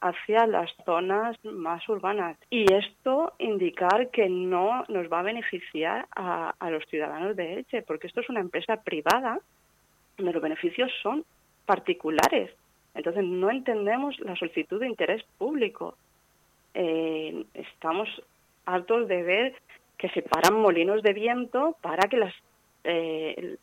hacia las zonas más urbanas. Y esto indicar que no nos va a beneficiar a, los ciudadanos de Elche, porque esto es una empresa privada donde los beneficios son particulares. Entonces no entendemos la solicitud de interés público eh, estamos hartos de ver que se paran molinos de viento para que las, eh,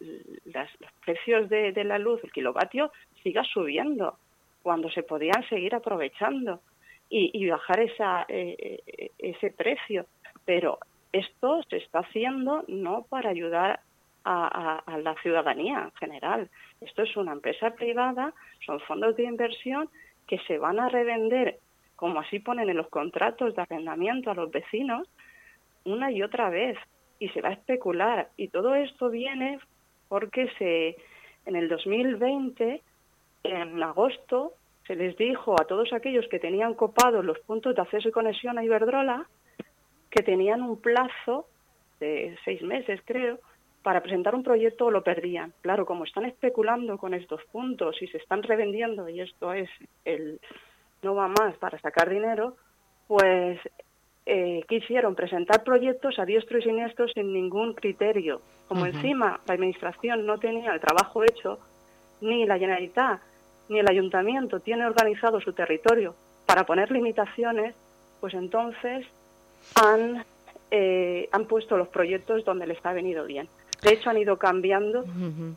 los precios de, la luz, el kilovatio, siga subiendo cuando se podían seguir aprovechando y, bajar esa, eh, ese precio. Pero esto se está haciendo no para ayudar a, a, la ciudadanía en general. Esto es una empresa privada, son fondos de inversión que se van a revender como así ponen en los contratos de arrendamiento a los vecinos, una y otra vez, y se va a especular. Y todo esto viene porque se, en el 2020, en agosto, se les dijo a todos aquellos que tenían copados los puntos de acceso y conexión a Iberdrola que tenían un plazo de seis meses, creo, para presentar un proyecto o lo perdían. Claro, como están especulando con estos puntos y se están revendiendo, y esto es el, no va más para sacar dinero, pues eh, quisieron presentar proyectos a diestro y siniestro sin ningún criterio. Como encima la Administración no tenía el trabajo hecho, ni la Generalitat ni el Ayuntamiento tiene organizado su territorio para poner limitaciones, pues entonces han, eh, han puesto los proyectos donde les ha venido bien. De hecho, han ido cambiando.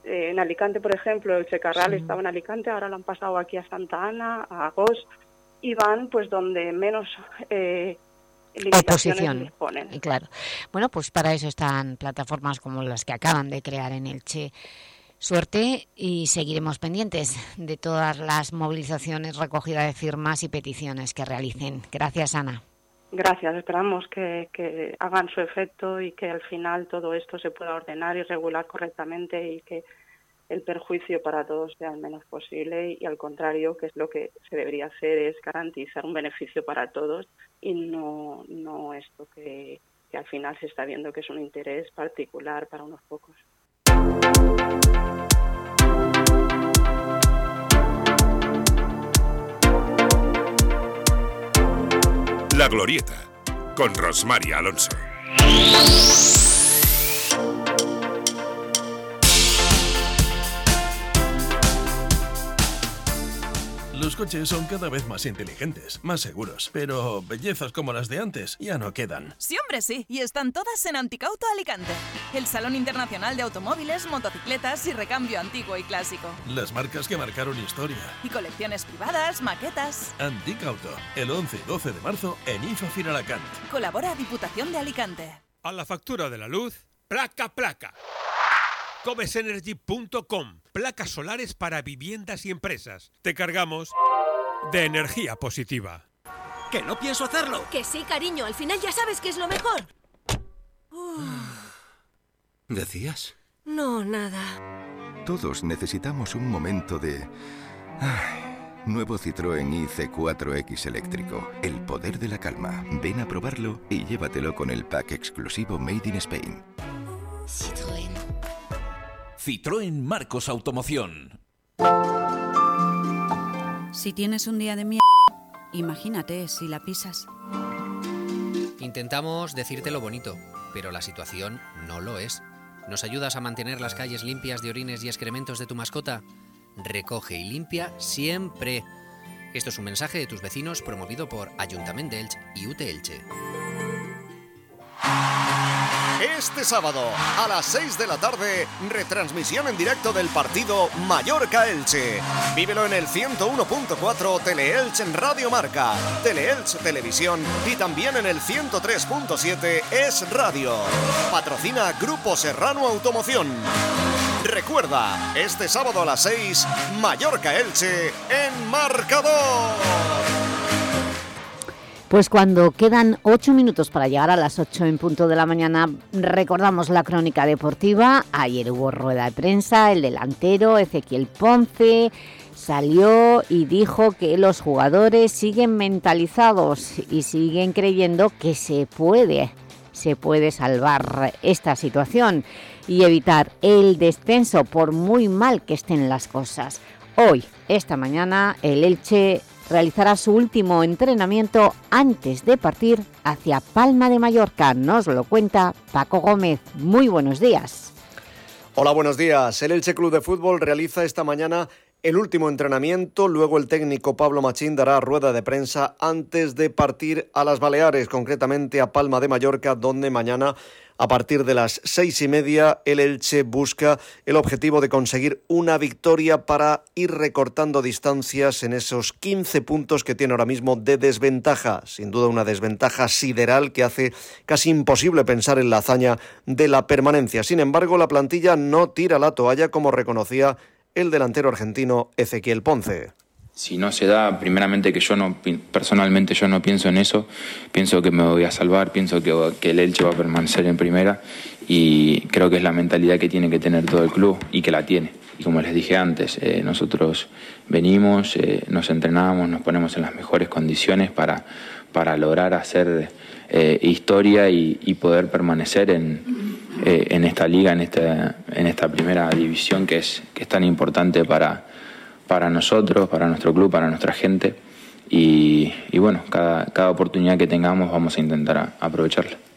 Eh, en Alicante, por ejemplo, el Checarral estaba en Alicante, ahora lo han pasado aquí a Santa Ana, a Agos, y van pues donde menos eh, oposición y claro bueno pues para eso están plataformas como las que acaban de crear en el Che Suerte y seguiremos pendientes de todas las movilizaciones, recogida de firmas y peticiones que realicen. Gracias, Ana. Gracias, esperamos que, que, hagan su efecto y que al final todo esto se pueda ordenar y regular correctamente y que el perjuicio para todos sea el menos posible y al contrario, que es lo que se debería hacer, es garantizar un beneficio para todos y no, no esto que, que al final se está viendo que es un interés particular para unos pocos. La Glorieta, con Rosmaria Alonso. Los coches son cada vez más inteligentes, más seguros, pero bellezas como las de antes ya no quedan. Sí, hombre, sí, y están todas en Anticauto Alicante, el Salón Internacional de Automóviles, Motocicletas y Recambio Antiguo y Clásico. Las marcas que marcaron historia. Y colecciones privadas, maquetas. Anticauto, el 11 y 12 de marzo en Infafir Alicante. Colabora Diputación de Alicante. A la factura de la luz, placa, placa. Comesenergy.com. Placas solares para viviendas y empresas. Te cargamos de energía positiva. ¡Que no pienso hacerlo! Que sí, cariño. Al final ya sabes que es lo mejor. ¿Decías? No, nada. Todos necesitamos un momento de... Ay, nuevo Citroën IC4X eléctrico. El poder de la calma. Ven a probarlo y llévatelo con el pack exclusivo Made in Spain. Citroën. Citroën Marcos Automoción. Si tienes un día de mierda, imagínate si la pisas. Intentamos decirte lo bonito, pero la situación no lo es. ¿Nos ayudas a mantener las calles limpias de orines y excrementos de tu mascota? Recoge y limpia siempre. Esto es un mensaje de tus vecinos promovido por Ayuntamiento de Elche y UTE Elche. Este sábado a las 6 de la tarde, retransmisión en directo del partido Mallorca-Elche. Vívelo en el 101.4 Teleelch en Radio Marca, Teleelch Televisión y también en el 103.7 Es Radio. Patrocina Grupo Serrano Automoción. Recuerda, este sábado a las 6, Mallorca-Elche en marcador. Pues cuando quedan ocho minutos para llegar a las ocho en punto de la mañana, recordamos la crónica deportiva. Ayer hubo rueda de prensa, el delantero Ezequiel Ponce salió y dijo que los jugadores siguen mentalizados y siguen creyendo que se puede, se puede salvar esta situación y evitar el descenso por muy mal que estén las cosas. Hoy, esta mañana, el Elche realizará su último entrenamiento antes de partir hacia Palma de Mallorca. Nos lo cuenta Paco Gómez. Muy buenos días. Hola, buenos días. El Elche Club de Fútbol realiza esta mañana el último entrenamiento, luego el técnico Pablo Machín dará rueda de prensa antes de partir a las Baleares, concretamente a Palma de Mallorca, donde mañana a partir de las seis y media, el Elche busca el objetivo de conseguir una victoria para ir recortando distancias en esos 15 puntos que tiene ahora mismo de desventaja. Sin duda una desventaja sideral que hace casi imposible pensar en la hazaña de la permanencia. Sin embargo, la plantilla no tira la toalla como reconocía el delantero argentino Ezequiel Ponce si no se da, primeramente que yo no, personalmente yo no pienso en eso, pienso que me voy a salvar, pienso que, que el Elche va a permanecer en primera y creo que es la mentalidad que tiene que tener todo el club y que la tiene. Y como les dije antes, eh, nosotros venimos, eh, nos entrenamos, nos ponemos en las mejores condiciones para, para lograr hacer eh, historia y, y, poder permanecer en, en esta liga, en esta, en esta primera división que es, que es tan importante para para nosotros, para nuestro club, para nuestra gente. Y, bueno, cada oportunidad que tengamos vamos a intentar aprovecharla.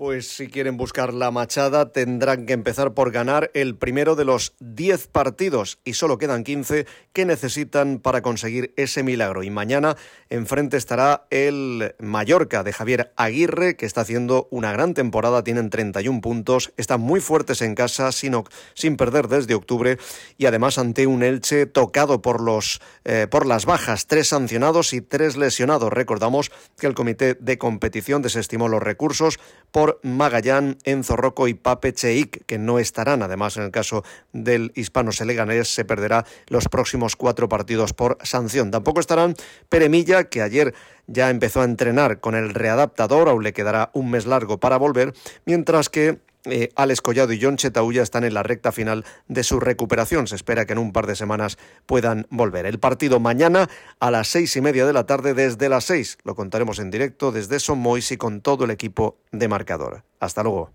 Pues si quieren buscar la machada tendrán que empezar por ganar el primero de los 10 partidos y solo quedan 15 que necesitan para conseguir ese milagro. Y mañana enfrente estará el Mallorca de Javier Aguirre que está haciendo una gran temporada, tienen 31 puntos, están muy fuertes en casa sin, sin perder desde octubre y además ante un Elche tocado por, los, eh, por las bajas, tres sancionados y tres lesionados. Recordamos que el comité de competición desestimó los recursos por Magallán, Enzo Rocco y Pape Cheik, que no estarán. Además, en el caso del hispano Seleganés, se perderá los próximos cuatro partidos por sanción. Tampoco estarán Peremilla, que ayer ya empezó a entrenar con el readaptador, aún le quedará un mes largo para volver, mientras que eh, Alex Collado y John Chetaulla están en la recta final de su recuperación. Se espera que en un par de semanas puedan volver. El partido mañana a las seis y media de la tarde desde las seis. Lo contaremos en directo desde Somois y con todo el equipo de marcador. Hasta luego.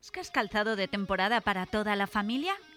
¿Buscas calzado de temporada para toda la familia?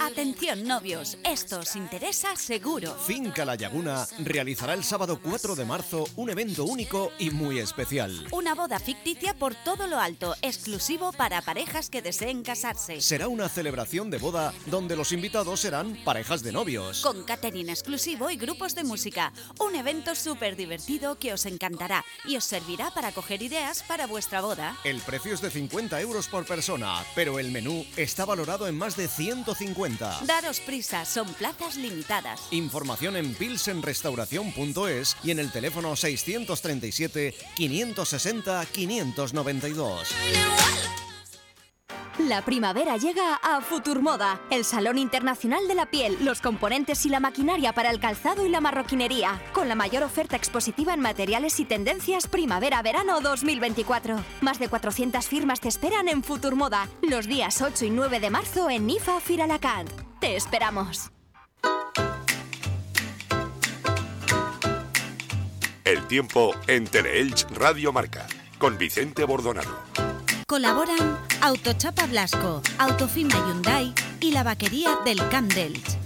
Atención novios, esto os interesa seguro. Finca La Laguna realizará el sábado 4 de marzo un evento único y muy especial. Una boda ficticia por todo lo alto, exclusivo para parejas que deseen casarse. Será una celebración de boda donde los invitados serán parejas de novios. Con catering exclusivo y grupos de música. Un evento súper divertido que os encantará y os servirá para coger ideas para vuestra boda. El precio es de 50 euros por persona, pero el menú está valorado en más de 150. Daros prisa, son plazas limitadas. Información en pilsenrestauración.es y en el teléfono 637 560 592. La primavera llega a Futurmoda, el Salón Internacional de la Piel, los componentes y la maquinaria para el calzado y la marroquinería, con la mayor oferta expositiva en materiales y tendencias primavera-verano 2024. Más de 400 firmas te esperan en Futurmoda, los días 8 y 9 de marzo en IFA Firalacant. Te esperamos. El tiempo en Teleelch Radio Marca, con Vicente Bordonado. Colaboran Autochapa Blasco, Autofima Hyundai y la vaquería del Camp d'Elx.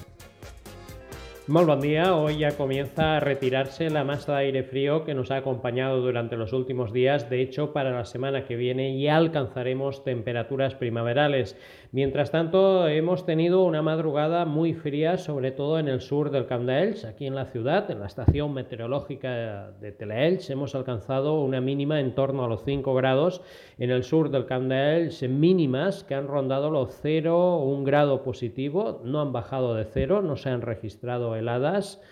Muy buen día, hoy ya comienza a retirarse la masa de aire frío que nos ha acompañado durante los últimos días. De hecho, para la semana que viene ya alcanzaremos temperaturas primaverales. Mientras tanto, hemos tenido una madrugada muy fría, sobre todo en el sur del Camp aquí en la ciudad, en la estación meteorológica de Teleelch. Hemos alcanzado una mínima en torno a los 5 grados. En el sur del Camp d'Elx, mínimas que han rondado los 0, 1 grado positivo, no han bajado de 0, no se han registrado heladas.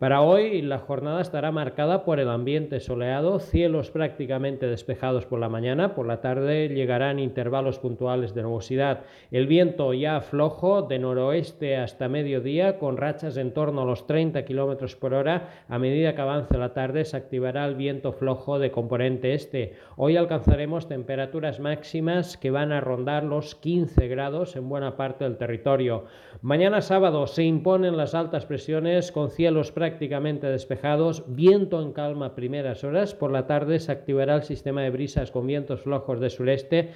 Para hoy la jornada estará marcada por el ambiente soleado, cielos prácticamente despejados por la mañana, por la tarde llegarán intervalos puntuales de nubosidad. El viento ya flojo de noroeste hasta mediodía con rachas en torno a los 30 km por hora. A medida que avance la tarde se activará el viento flojo de componente este. Hoy alcanzaremos temperaturas máximas que van a rondar los 15 grados en buena parte del territorio. Mañana sábado se imponen las altas presiones con cielos prácticamente despejados, viento en calma primeras horas. Por la tarde se activará el sistema de brisas con vientos flojos de sureste.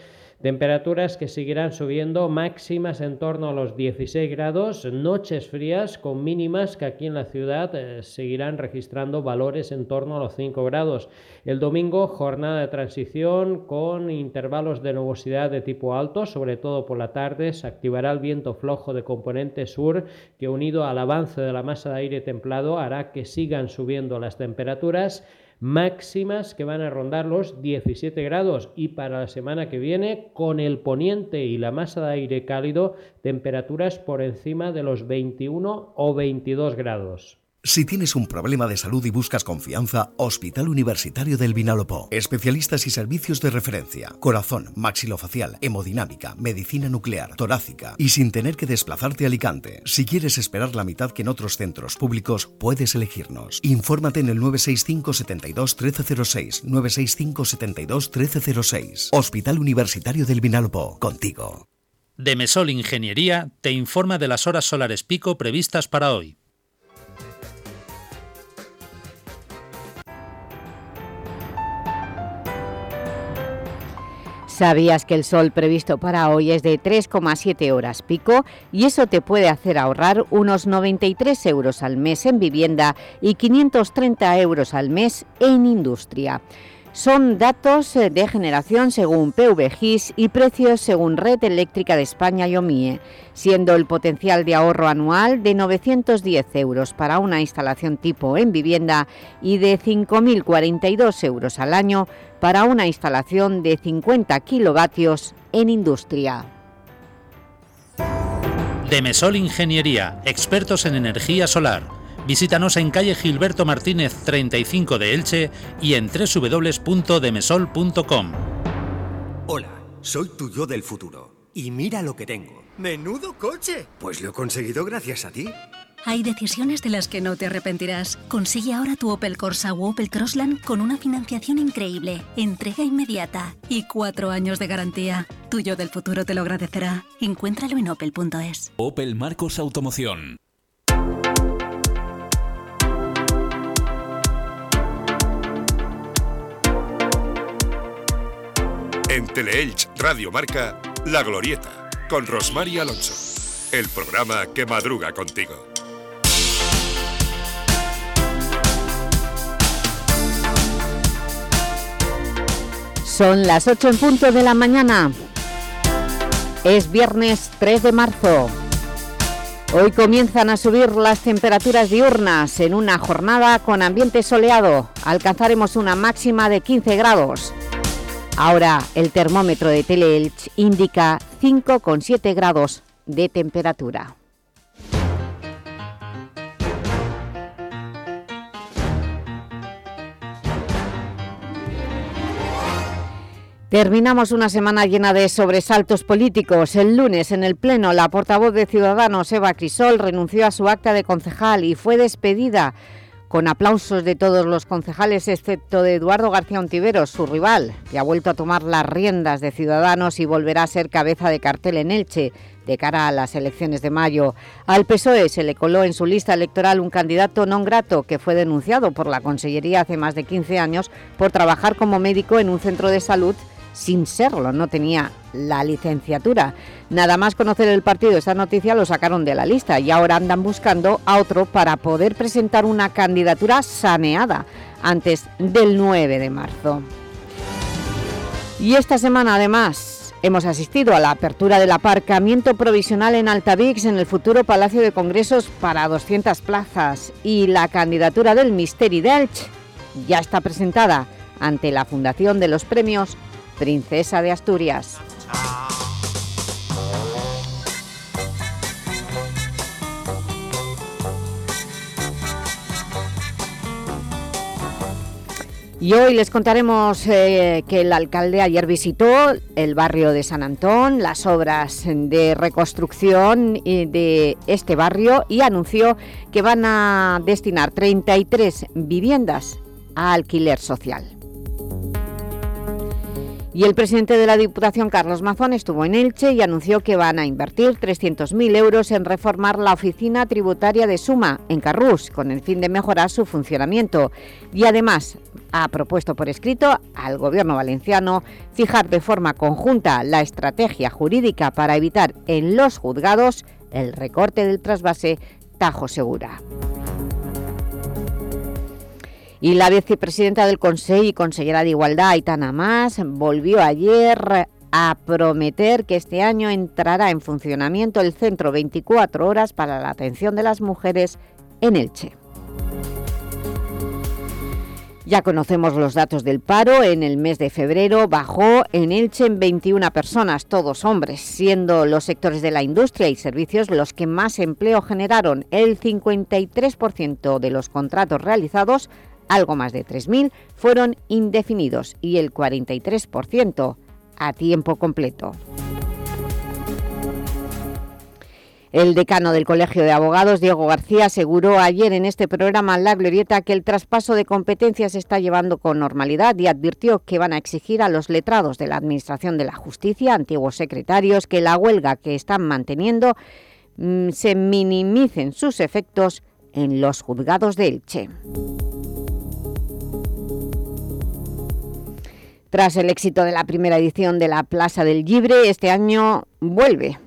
Temperaturas que seguirán subiendo, máximas en torno a los 16 grados, noches frías con mínimas que aquí en la ciudad eh, seguirán registrando valores en torno a los 5 grados. El domingo, jornada de transición con intervalos de nubosidad de tipo alto, sobre todo por la tarde, se activará el viento flojo de componente sur que unido al avance de la masa de aire templado hará que sigan subiendo las temperaturas máximas que van a rondar los 17 grados y para la semana que viene con el poniente y la masa de aire cálido temperaturas por encima de los 21 o 22 grados. Si tienes un problema de salud y buscas confianza, Hospital Universitario del Vinalopó. Especialistas y servicios de referencia. Corazón, maxilofacial, hemodinámica, medicina nuclear, torácica y sin tener que desplazarte a Alicante. Si quieres esperar la mitad que en otros centros públicos, puedes elegirnos. Infórmate en el 965 72 1306, 965 72 1306. Hospital Universitario del Vinalopó. Contigo. Demesol Ingeniería te informa de las horas solares pico previstas para hoy. ¿Sabías que el sol previsto para hoy es de 3,7 horas pico y eso te puede hacer ahorrar unos 93 euros al mes en vivienda y 530 euros al mes en industria? Son datos eh, de generación según PVGIS y precios según Red Eléctrica de España y OMIE, siendo el potencial de ahorro anual de 910 euros para una instalación tipo en vivienda y de 5.042 euros al año para una instalación de 50 kilovatios en industria. Demesol Ingeniería, expertos en energía solar Visítanos en calle Gilberto Martínez 35 de Elche y en www.demesol.com. Hola, soy tu yo del futuro. Y mira lo que tengo. ¡Menudo coche! Pues lo he conseguido gracias a ti. Hay decisiones de las que no te arrepentirás. Consigue ahora tu Opel Corsa o Opel Crossland con una financiación increíble, entrega inmediata y cuatro años de garantía. Tuyo del futuro te lo agradecerá. Encuéntralo en opel.es. Opel Marcos Automoción. En Teleelch Radio Marca, La Glorieta, con Rosmar Alonso. El programa que madruga contigo. Son las 8 en punto de la mañana. Es viernes 3 de marzo. Hoy comienzan a subir las temperaturas diurnas en una jornada con ambiente soleado. Alcanzaremos una máxima de 15 grados. Ahora el termómetro de Teleelch indica 5,7 grados de temperatura. Terminamos una semana llena de sobresaltos políticos. El lunes, en el Pleno, la portavoz de Ciudadanos, Eva Crisol, renunció a su acta de concejal y fue despedida con aplausos de todos los concejales, excepto de Eduardo García Ontiveros, su rival, que ha vuelto a tomar las riendas de Ciudadanos y volverá a ser cabeza de cartel en Elche de cara a las elecciones de mayo. Al PSOE se le coló en su lista electoral un candidato non grato que fue denunciado por la Consellería hace más de 15 años por trabajar como médico en un centro de salud sin serlo, no tenía la licenciatura. Nada más conocer el partido esta noticia lo sacaron de la lista y ahora andan buscando a otro para poder presentar una candidatura saneada antes del 9 de marzo. Y esta semana además hemos asistido a la apertura del aparcamiento provisional en Altavix en el futuro Palacio de Congresos para 200 plazas y la candidatura del Misteri d'Elch ya está presentada ante la Fundación de los Premios Princesa de Asturias. Y hoy les contaremos eh, que el alcalde ayer visitó el barrio de San Antón, las obras de reconstrucción eh, de este barrio y anunció que van a destinar 33 viviendas a alquiler social. Y el presidente de la Diputación, Carlos Mazón, estuvo en Elche y anunció que van a invertir 300.000 euros en reformar la oficina tributaria de Suma, en Carrús, con el fin de mejorar su funcionamiento. Y además ha propuesto por escrito al Gobierno valenciano fijar de forma conjunta la estrategia jurídica para evitar en los juzgados el recorte del trasvase Tajo Segura. Y la vicepresidenta del Consejo y consellera de Igualdad, Aitana Más, volvió ayer a prometer que este año entrará en funcionamiento el Centro 24 Horas para la Atención de las Mujeres en Elche. Ya conocemos los datos del paro. En el mes de febrero bajó en Elche en 21 personas, todos hombres, siendo los sectores de la industria y servicios los que más empleo generaron. El 53% de los contratos realizados algo más de 3.000 fueron indefinidos y el 43% a tiempo completo. El decano del Colegio de Abogados, Diego García, aseguró ayer en este programa La Glorieta que el traspaso de competencias se está llevando con normalidad y advirtió que van a exigir a los letrados de la Administración de la Justicia, antiguos secretarios, que la huelga que están manteniendo mm, se minimicen sus efectos en los juzgados de Elche. Tras el éxito de la primera edición de la Plaza del Libre, este año vuelve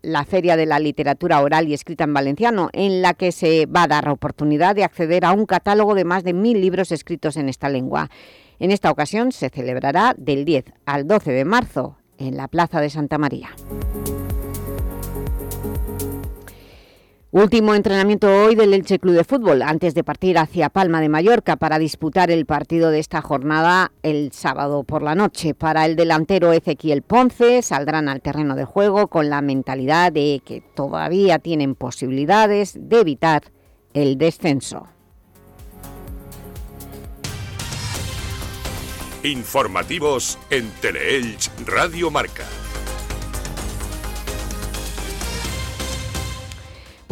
la Feria de la Literatura Oral y Escrita en Valenciano, en la que se va a dar la oportunidad de acceder a un catálogo de más de mil libros escritos en esta lengua. En esta ocasión se celebrará del 10 al 12 de marzo en la Plaza de Santa María. Último entrenamiento hoy del Elche Club de Fútbol, antes de partir hacia Palma de Mallorca para disputar el partido de esta jornada el sábado por la noche. Para el delantero Ezequiel Ponce saldrán al terreno de juego con la mentalidad de que todavía tienen posibilidades de evitar el descenso. Informativos en Teleelch Radio Marca.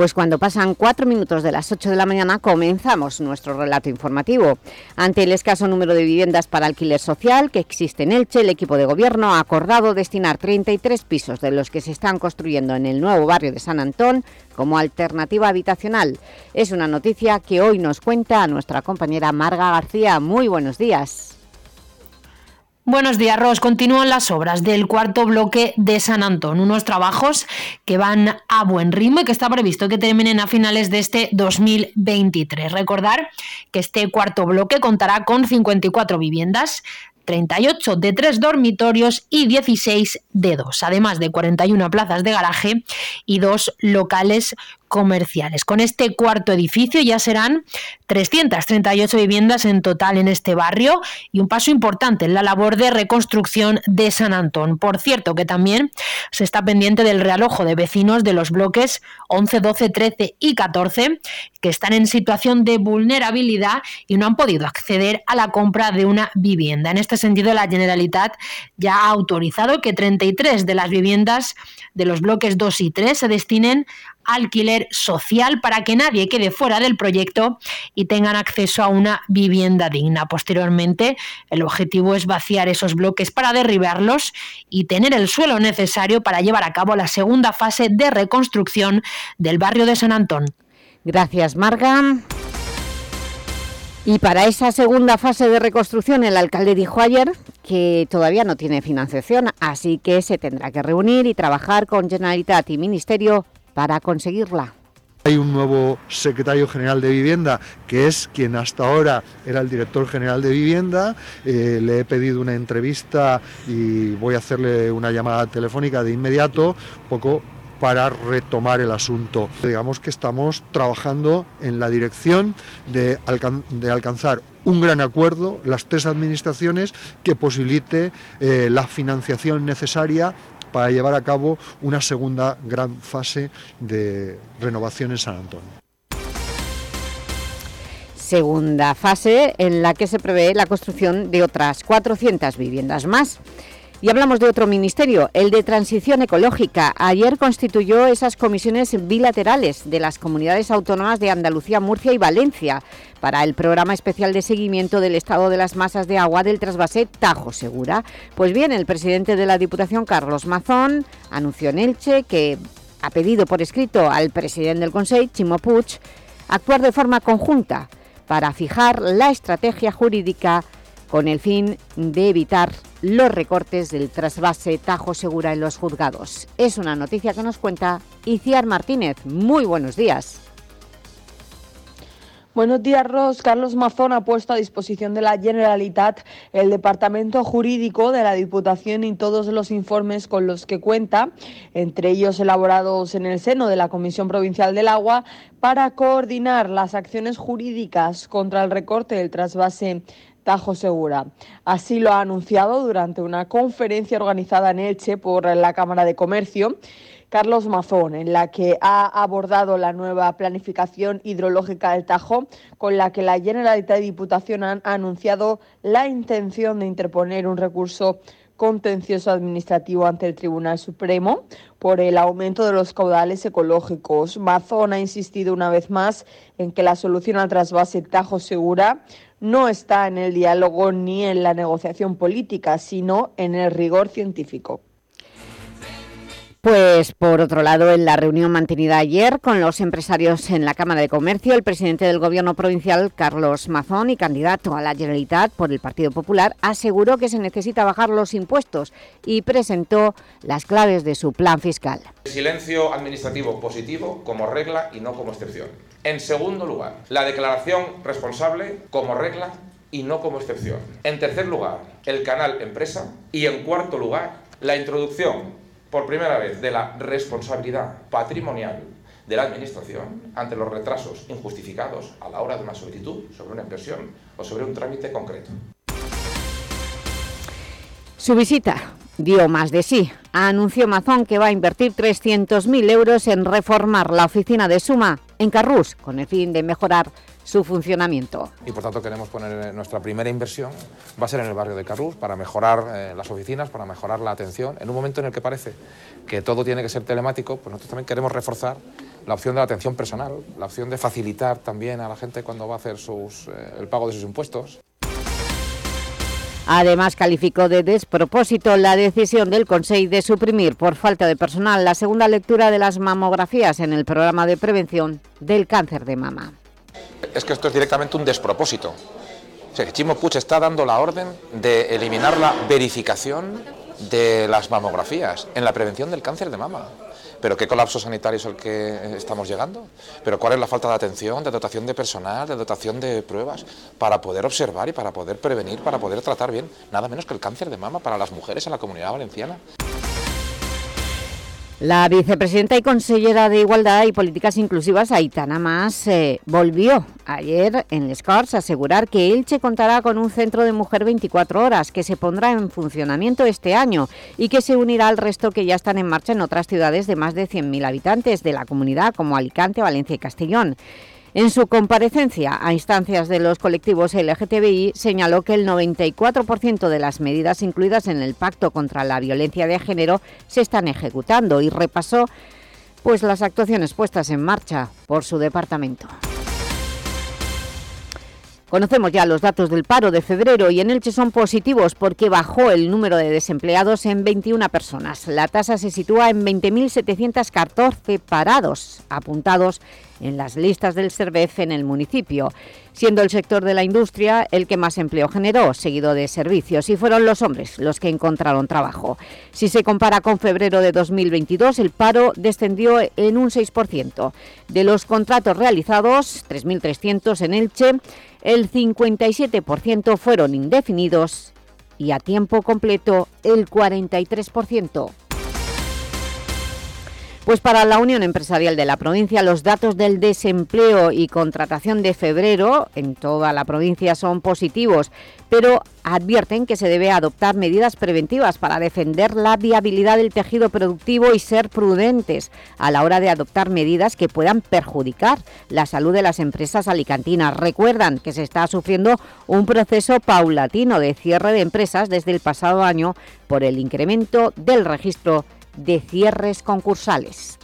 Pues cuando pasan cuatro minutos de las 8 de la mañana comenzamos nuestro relato informativo. Ante el escaso número de viviendas para alquiler social que existe en Elche, el equipo de gobierno ha acordado destinar 33 pisos de los que se están construyendo en el nuevo barrio de San Antón como alternativa habitacional. Es una noticia que hoy nos cuenta nuestra compañera Marga García. Muy buenos días. Buenos días, Ros. Continúan las obras del cuarto bloque de San Antón, unos trabajos que van a buen ritmo y que está previsto que terminen a finales de este 2023. Recordar que este cuarto bloque contará con 54 viviendas, 38 de tres dormitorios y 16 de dos, además de 41 plazas de garaje y dos locales comerciales. Con este cuarto edificio ya serán 338 viviendas en total en este barrio y un paso importante en la labor de reconstrucción de San Antón. Por cierto, que también se está pendiente del realojo de vecinos de los bloques 11, 12, 13 y 14 que están en situación de vulnerabilidad y no han podido acceder a la compra de una vivienda. En este sentido, la Generalitat ya ha autorizado que 33 de las viviendas de los bloques 2 y 3 se destinen alquiler social para que nadie quede fuera del proyecto y tengan acceso a una vivienda digna. Posteriormente, el objetivo es vaciar esos bloques para derribarlos y tener el suelo necesario para llevar a cabo la segunda fase de reconstrucción del barrio de San Antón. Gracias, Marga. Y para esa segunda fase de reconstrucción, el alcalde dijo ayer que todavía no tiene financiación, así que se tendrá que reunir y trabajar con Generalitat y Ministerio para conseguirla. Hay un nuevo secretario general de vivienda que es quien hasta ahora era el director general de vivienda. Eh, le he pedido una entrevista y voy a hacerle una llamada telefónica de inmediato, poco para retomar el asunto. Digamos que estamos trabajando en la dirección de, alcanzar un gran acuerdo, las tres administraciones, que posibilite eh, la financiación necesaria para llevar a cabo una segunda gran fase de renovación en San Antonio. Segunda fase en la que se prevé la construcción de otras 400 viviendas más. Y hablamos de otro ministerio, el de Transición Ecológica. Ayer constituyó esas comisiones bilaterales de las comunidades autónomas de Andalucía, Murcia y Valencia para el programa especial de seguimiento del estado de las masas de agua del trasvase Tajo Segura. Pues bien, el presidente de la Diputación, Carlos Mazón, anunció en Elche que ha pedido por escrito al presidente del Consejo, Chimo Puig, actuar de forma conjunta para fijar la estrategia jurídica con el fin de evitar los recortes del trasvase Tajo Segura en los juzgados. Es una noticia que nos cuenta Iciar Martínez. Muy buenos días. Buenos días, Ros. Carlos Mazón ha puesto a disposición de la Generalitat el departamento jurídico de la Diputación y todos los informes con los que cuenta, entre ellos elaborados en el seno de la Comisión Provincial del Agua, para coordinar las acciones jurídicas contra el recorte del trasvase Tajo Segura. Así lo ha anunciado durante una conferencia organizada en Elche por la Cámara de Comercio. Carlos Mazón, en la que ha abordado la nueva planificación hidrológica del Tajo, con la que la Generalitat de Diputación han anunciado la intención de interponer un recurso contencioso administrativo ante el Tribunal Supremo por el aumento de los caudales ecológicos. Mazón ha insistido una vez más en que la solución al trasvase Tajo Segura no está en el diálogo ni en la negociación política, sino en el rigor científico. Pues por otro lado, en la reunión mantenida ayer con los empresarios en la Cámara de Comercio, el presidente del Gobierno provincial, Carlos Mazón, y candidato a la Generalitat por el Partido Popular, aseguró que se necesita bajar los impuestos y presentó las claves de su plan fiscal. Silencio administrativo positivo como regla y no como excepción. En segundo lugar, la declaración responsable como regla y no como excepción. En tercer lugar, el canal empresa. Y en cuarto lugar, la introducción por primera vez de la responsabilidad patrimonial de la Administración ante los retrasos injustificados a la hora de una solicitud sobre una inversión o sobre un trámite concreto. Su visita dio más de sí. Anunció Mazón que va a invertir 300.000 euros en reformar la oficina de Suma en Carrús, con el fin de mejorar su funcionamiento. Y por tanto queremos poner nuestra primera inversión, va a ser en el barrio de Carrús, para mejorar eh, las oficinas, para mejorar la atención. En un momento en el que parece que todo tiene que ser telemático, pues nosotros también queremos reforzar la opción de la atención personal, la opción de facilitar también a la gente cuando va a hacer sus, eh, el pago de sus impuestos. Además, calificó de despropósito la decisión del Consejo de suprimir por falta de personal la segunda lectura de las mamografías en el programa de prevención del cáncer de mama. Es que esto es directamente un despropósito. O sea, Chimo Puig está dando la orden de eliminar la verificación de las mamografías en la prevención del cáncer de mama. ¿Pero qué colapso sanitario es el que estamos llegando? ¿Pero cuál es la falta de atención, de dotación de personal, de dotación de pruebas para poder observar y para poder prevenir, para poder tratar bien, nada menos que el cáncer de mama para las mujeres en la comunidad valenciana? La vicepresidenta y consellera de Igualdad y Políticas Inclusivas, Aitana Mas, eh, volvió ayer en Les Corts a asegurar que Elche contará con un centro de mujer 24 horas que se pondrá en funcionamiento este año y que se unirá al resto que ya están en marcha en otras ciudades de más de 100.000 habitantes de la comunidad como Alicante, Valencia y Castellón. En su comparecencia a instancias de los colectivos LGTBI, señaló que el 94% de las medidas incluidas en el Pacto contra la Violencia de Género se están ejecutando y repasó pues, las actuaciones puestas en marcha por su departamento. Conocemos ya los datos del paro de febrero y en Elche son positivos porque bajó el número de desempleados en 21 personas. La tasa se sitúa en 20.714 parados apuntados en las listas del SERVEF en el municipio, siendo el sector de la industria el que más empleo generó, seguido de servicios, y fueron los hombres los que encontraron trabajo. Si se compara con febrero de 2022, el paro descendió en un 6%. De los contratos realizados, 3.300 en Elche, el 57% fueron indefinidos y a tiempo completo el 43%. Pues para la Unión Empresarial de la provincia los datos del desempleo y contratación de febrero en toda la provincia son positivos, pero advierten que se debe adoptar medidas preventivas para defender la viabilidad del tejido productivo y ser prudentes a la hora de adoptar medidas que puedan perjudicar la salud de las empresas alicantinas. Recuerdan que se está sufriendo un proceso paulatino de cierre de empresas desde el pasado año por el incremento del registro de cierres concursales.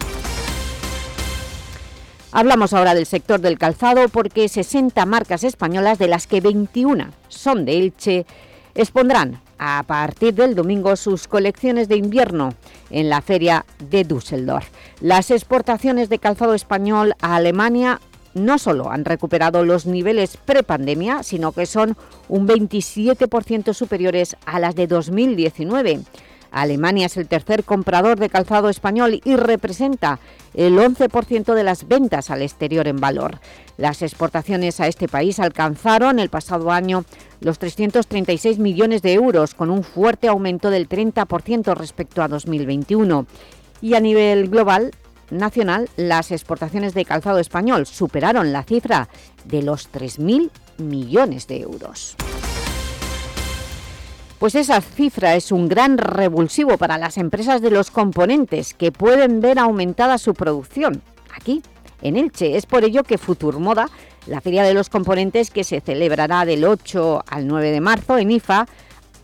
Hablamos ahora del sector del calzado porque 60 marcas españolas, de las que 21 son de Elche, expondrán a partir del domingo sus colecciones de invierno en la feria de Düsseldorf. Las exportaciones de calzado español a Alemania no solo han recuperado los niveles prepandemia, sino que son un 27% superiores a las de 2019. Alemania es el tercer comprador de calzado español y representa el 11% de las ventas al exterior en valor. Las exportaciones a este país alcanzaron el pasado año los 336 millones de euros, con un fuerte aumento del 30% respecto a 2021. Y a nivel global, nacional, las exportaciones de calzado español superaron la cifra de los 3.000 millones de euros. Pues esa cifra es un gran revulsivo para las empresas de los componentes que pueden ver aumentada su producción aquí, en Elche. Es por ello que Futurmoda, la Feria de los Componentes que se celebrará del 8 al 9 de marzo en IFA,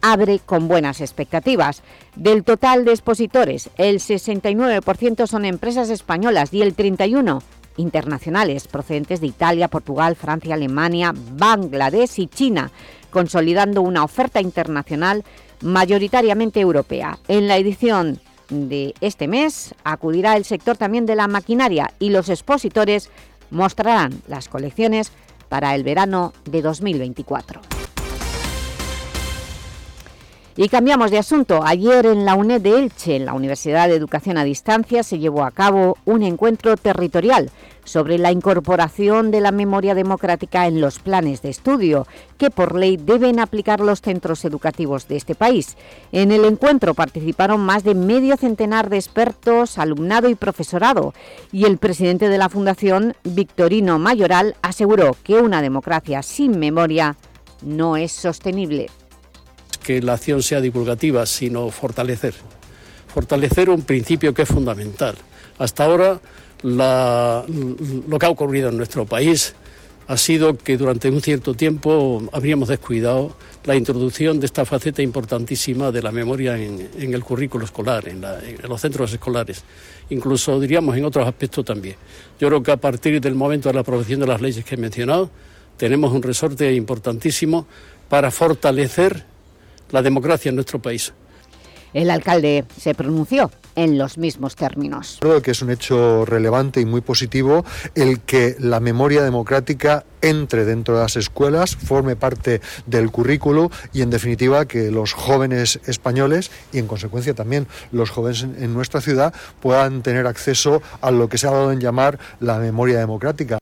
abre con buenas expectativas. Del total de expositores, el 69% son empresas españolas y el 31% internacionales procedentes de Italia, Portugal, Francia, Alemania, Bangladesh y China consolidando una oferta internacional mayoritariamente europea. En la edición de este mes acudirá el sector también de la maquinaria y los expositores mostrarán las colecciones para el verano de 2024. Y cambiamos de asunto. Ayer en la UNED de Elche, en la Universidad de Educación a Distancia, se llevó a cabo un encuentro territorial sobre la incorporación de la memoria democrática en los planes de estudio, que por ley deben aplicar los centros educativos de este país. En el encuentro participaron más de medio centenar de expertos, alumnado y profesorado, y el presidente de la Fundación, Victorino Mayoral, aseguró que una democracia sin memoria no es sostenible que la acción sea divulgativa, sino fortalecer. Fortalecer un principio que es fundamental. Hasta ahora lo que ha ocurrido en nuestro país ha sido que durante un cierto tiempo habríamos descuidado la introducción de esta faceta importantísima de la memoria en, el currículo escolar, en, en, los centros escolares, incluso diríamos en otros aspectos también. Yo creo que a partir del momento de la aprobación de las leyes que he mencionado, tenemos un resorte importantísimo para fortalecer la democracia en nuestro país. El alcalde se pronunció en los mismos términos. Creo que es un hecho relevante y muy positivo el que la memoria democrática entre dentro de las escuelas, forme parte del currículo y en definitiva que los jóvenes españoles y en consecuencia también los jóvenes en nuestra ciudad puedan tener acceso a lo que se ha dado en llamar la memoria democrática.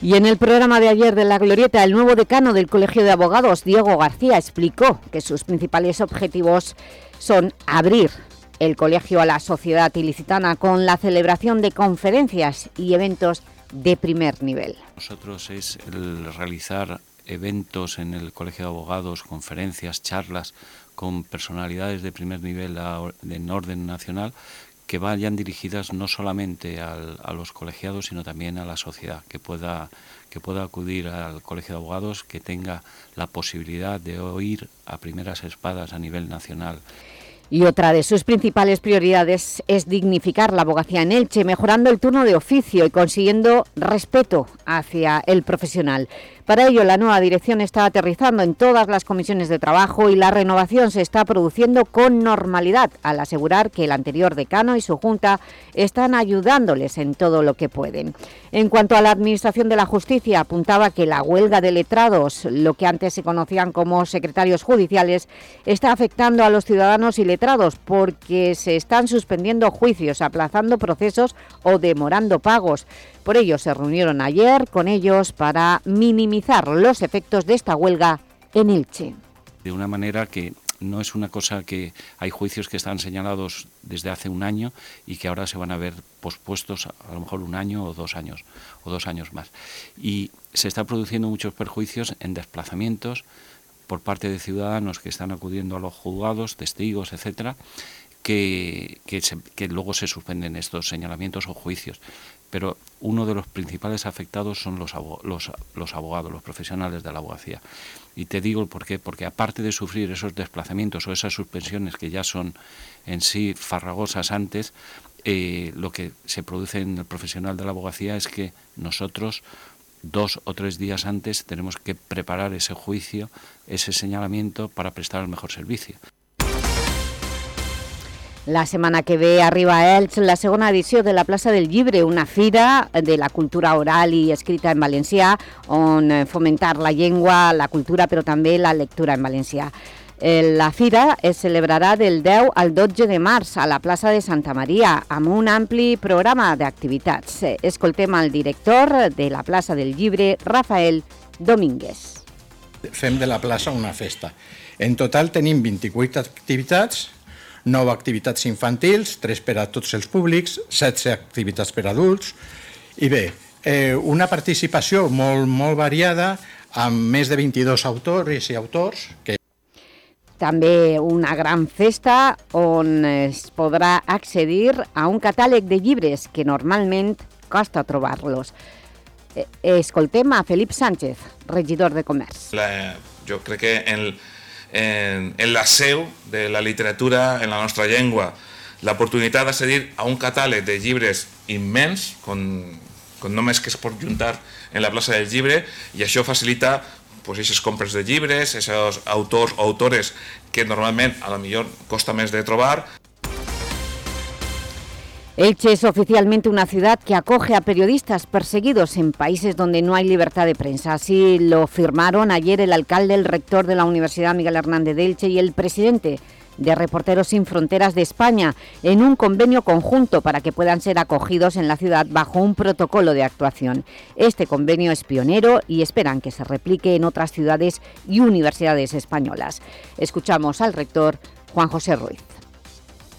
Y en el programa de ayer de La Glorieta, el nuevo decano del Colegio de Abogados, Diego García, explicó que sus principales objetivos son abrir el colegio a la sociedad ilicitana con la celebración de conferencias y eventos de primer nivel. Nosotros es el realizar eventos en el Colegio de Abogados, conferencias, charlas con personalidades de primer nivel en orden nacional que vayan dirigidas no solamente a los colegiados, sino también a la sociedad, que pueda, que pueda acudir al Colegio de Abogados, que tenga la posibilidad de oír a primeras espadas a nivel nacional. Y otra de sus principales prioridades es dignificar la abogacía en Elche, mejorando el turno de oficio y consiguiendo respeto hacia el profesional. Para ello, la nueva dirección está aterrizando en todas las comisiones de trabajo y la renovación se está produciendo con normalidad, al asegurar que el anterior decano y su junta están ayudándoles en todo lo que pueden. En cuanto a la Administración de la Justicia, apuntaba que la huelga de letrados, lo que antes se conocían como secretarios judiciales, está afectando a los ciudadanos y letrados porque se están suspendiendo juicios, aplazando procesos o demorando pagos. Por ello se reunieron ayer con ellos para minimizar los efectos de esta huelga en Elche. De una manera que no es una cosa que hay juicios que están señalados desde hace un año y que ahora se van a ver pospuestos a lo mejor un año o dos años o dos años más. Y se están produciendo muchos perjuicios en desplazamientos por parte de ciudadanos que están acudiendo a los juzgados, testigos, etcétera, que, que luego se suspenden estos señalamientos o juicios pero uno de los principales afectados son los, los, los, abogados, los profesionales de la abogacía. Y te digo por qué, porque aparte de sufrir esos desplazamientos o esas suspensiones que ya son en sí farragosas antes, eh, lo que se produce en el profesional de la abogacía es que nosotros dos o tres días antes tenemos que preparar ese juicio, ese señalamiento para prestar el mejor servicio. La setmana que ve arriba a Elx la segona edició de la plaça del Llibre, una fira de la cultura oral i escrita en valencià, on fomentar la llengua, la cultura, però també la lectura en valencià. La fira es celebrarà del 10 al 12 de març a la plaça de Santa Maria amb un ampli programa d'activitats. Escoltem al director de la plaça del Llibre, Rafael Domínguez. Fem de la plaça una festa. En total tenim 28 activitats 9 activitats infantils, 3 per a tots els públics, 16 activitats per a adults, i bé, eh, una participació molt, molt variada, amb més de 22 autors i autors que també una gran festa on es podrà accedir a un catàleg de llibres que normalment costa trobar-los. Eh, escoltem a Felip Sánchez, regidor de Comerç. La, jo crec que el, en, en la seu de la literatura en la nostra llengua, l'oportunitat d'accedir a un catàleg de llibres immens, con, con només que es pot juntar en la plaça del llibre, i això facilita pues, aquestes compres de llibres, aquests autors o autores que normalment a lo millor costa més de trobar. Elche es oficialmente una ciudad que acoge a periodistas perseguidos en países donde no hay libertad de prensa. Así lo firmaron ayer el alcalde, el rector de la Universidad Miguel Hernández de Elche y el presidente de Reporteros Sin Fronteras de España en un convenio conjunto para que puedan ser acogidos en la ciudad bajo un protocolo de actuación. Este convenio es pionero y esperan que se replique en otras ciudades y universidades españolas. Escuchamos al rector Juan José Ruiz.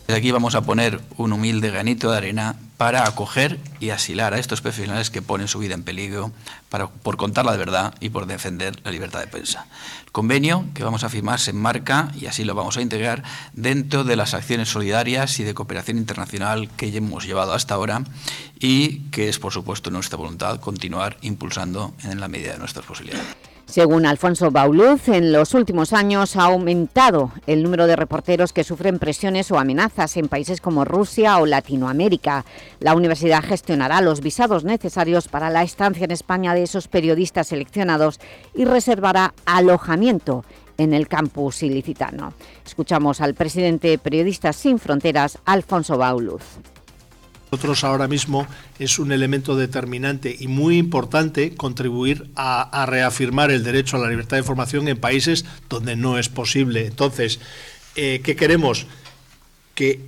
Desde aquí vamos a poner un humilde granito de arena para acoger y asilar a estos profesionales que ponen su vida en peligro para, por contar la verdad y por defender la libertad de prensa. El convenio que vamos a firmar se enmarca, y así lo vamos a integrar, dentro de las acciones solidarias y de cooperación internacional que hemos llevado hasta ahora y que es, por supuesto, nuestra voluntad continuar impulsando en la medida de nuestras posibilidades. Según Alfonso Bauluz, en los últimos años ha aumentado el número de reporteros que sufren presiones o amenazas en países como Rusia o Latinoamérica. La universidad gestionará los visados necesarios para la estancia en España de esos periodistas seleccionados y reservará alojamiento en el campus ilicitano. Escuchamos al presidente de Periodistas Sin Fronteras, Alfonso Bauluz nosotros ahora mismo es un elemento determinante y muy importante contribuir a, reafirmar el derecho a la libertad de información en países donde no es posible. Entonces, eh, ¿qué queremos? Que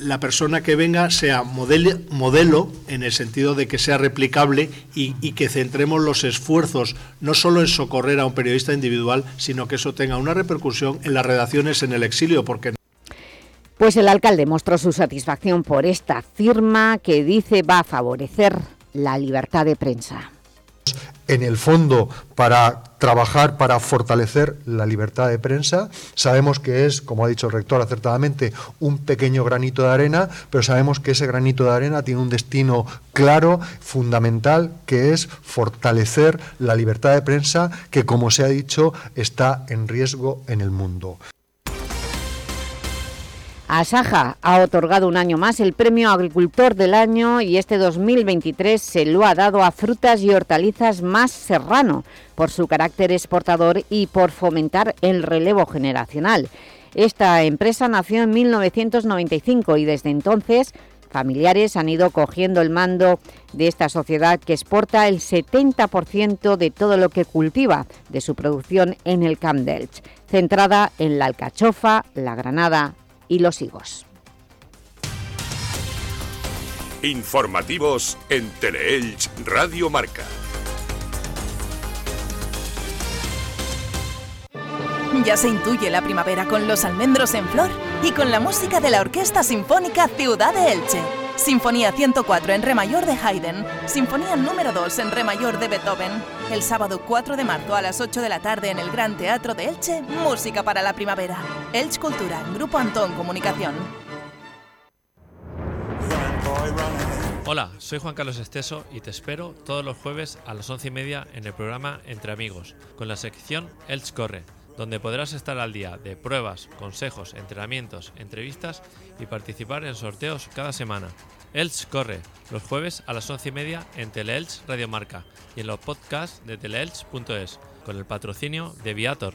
la persona que venga sea modelo, en el sentido de que sea replicable y, y que centremos los esfuerzos no solo en socorrer a un periodista individual, sino que eso tenga una repercusión en las redacciones en el exilio, porque pues el alcalde mostró su satisfacción por esta firma que dice va a favorecer la libertad de prensa. En el fondo, para trabajar para fortalecer la libertad de prensa. Sabemos que es, como ha dicho el rector acertadamente, un pequeño granito de arena, pero sabemos que ese granito de arena tiene un destino claro, fundamental, que es fortalecer la libertad de prensa que, como se ha dicho, está en riesgo en el mundo. Asaja ha otorgado un año más el Premio Agricultor del Año y este 2023 se lo ha dado a frutas y hortalizas más serrano por su carácter exportador y por fomentar el relevo generacional. Esta empresa nació en 1995 y desde entonces familiares han ido cogiendo el mando de esta sociedad que exporta el 70% de todo lo que cultiva de su producción en el Camp Delch, centrada en la alcachofa, la granada y los higos. Informativos en Teleelch Radio Marca. Ya se intuye la primavera con los almendros en flor y con la música de la Orquesta Sinfónica Ciudad de Elche. Sinfonía 104 en Re mayor de Haydn, Sinfonía número 2 en Re mayor de Beethoven. El sábado 4 de marzo a las 8 de la tarde en el Gran Teatro de Elche, música para la primavera. Elche Cultura, Grupo Antón Comunicación. Hola, soy Juan Carlos Esteso y te espero todos los jueves a las 11 y media en el programa Entre Amigos, con la sección Elche Corre donde podrás estar al día de pruebas, consejos, entrenamientos, entrevistas y participar en sorteos cada semana. Elch corre los jueves a las once y media en Teleelch Radio Marca y en los podcasts de teleelch.es con el patrocinio de Viator.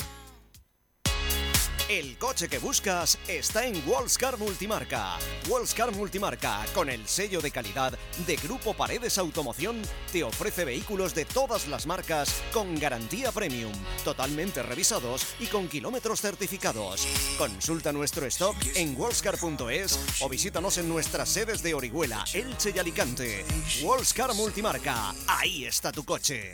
El coche que buscas está en Wallscar Multimarca. Wallscar Multimarca, con el sello de calidad de Grupo Paredes Automoción, te ofrece vehículos de todas las marcas con garantía premium, totalmente revisados y con kilómetros certificados. Consulta nuestro stock en wallscar.es o visítanos en nuestras sedes de Orihuela, Elche y Alicante. Wallscar Multimarca, ahí está tu coche.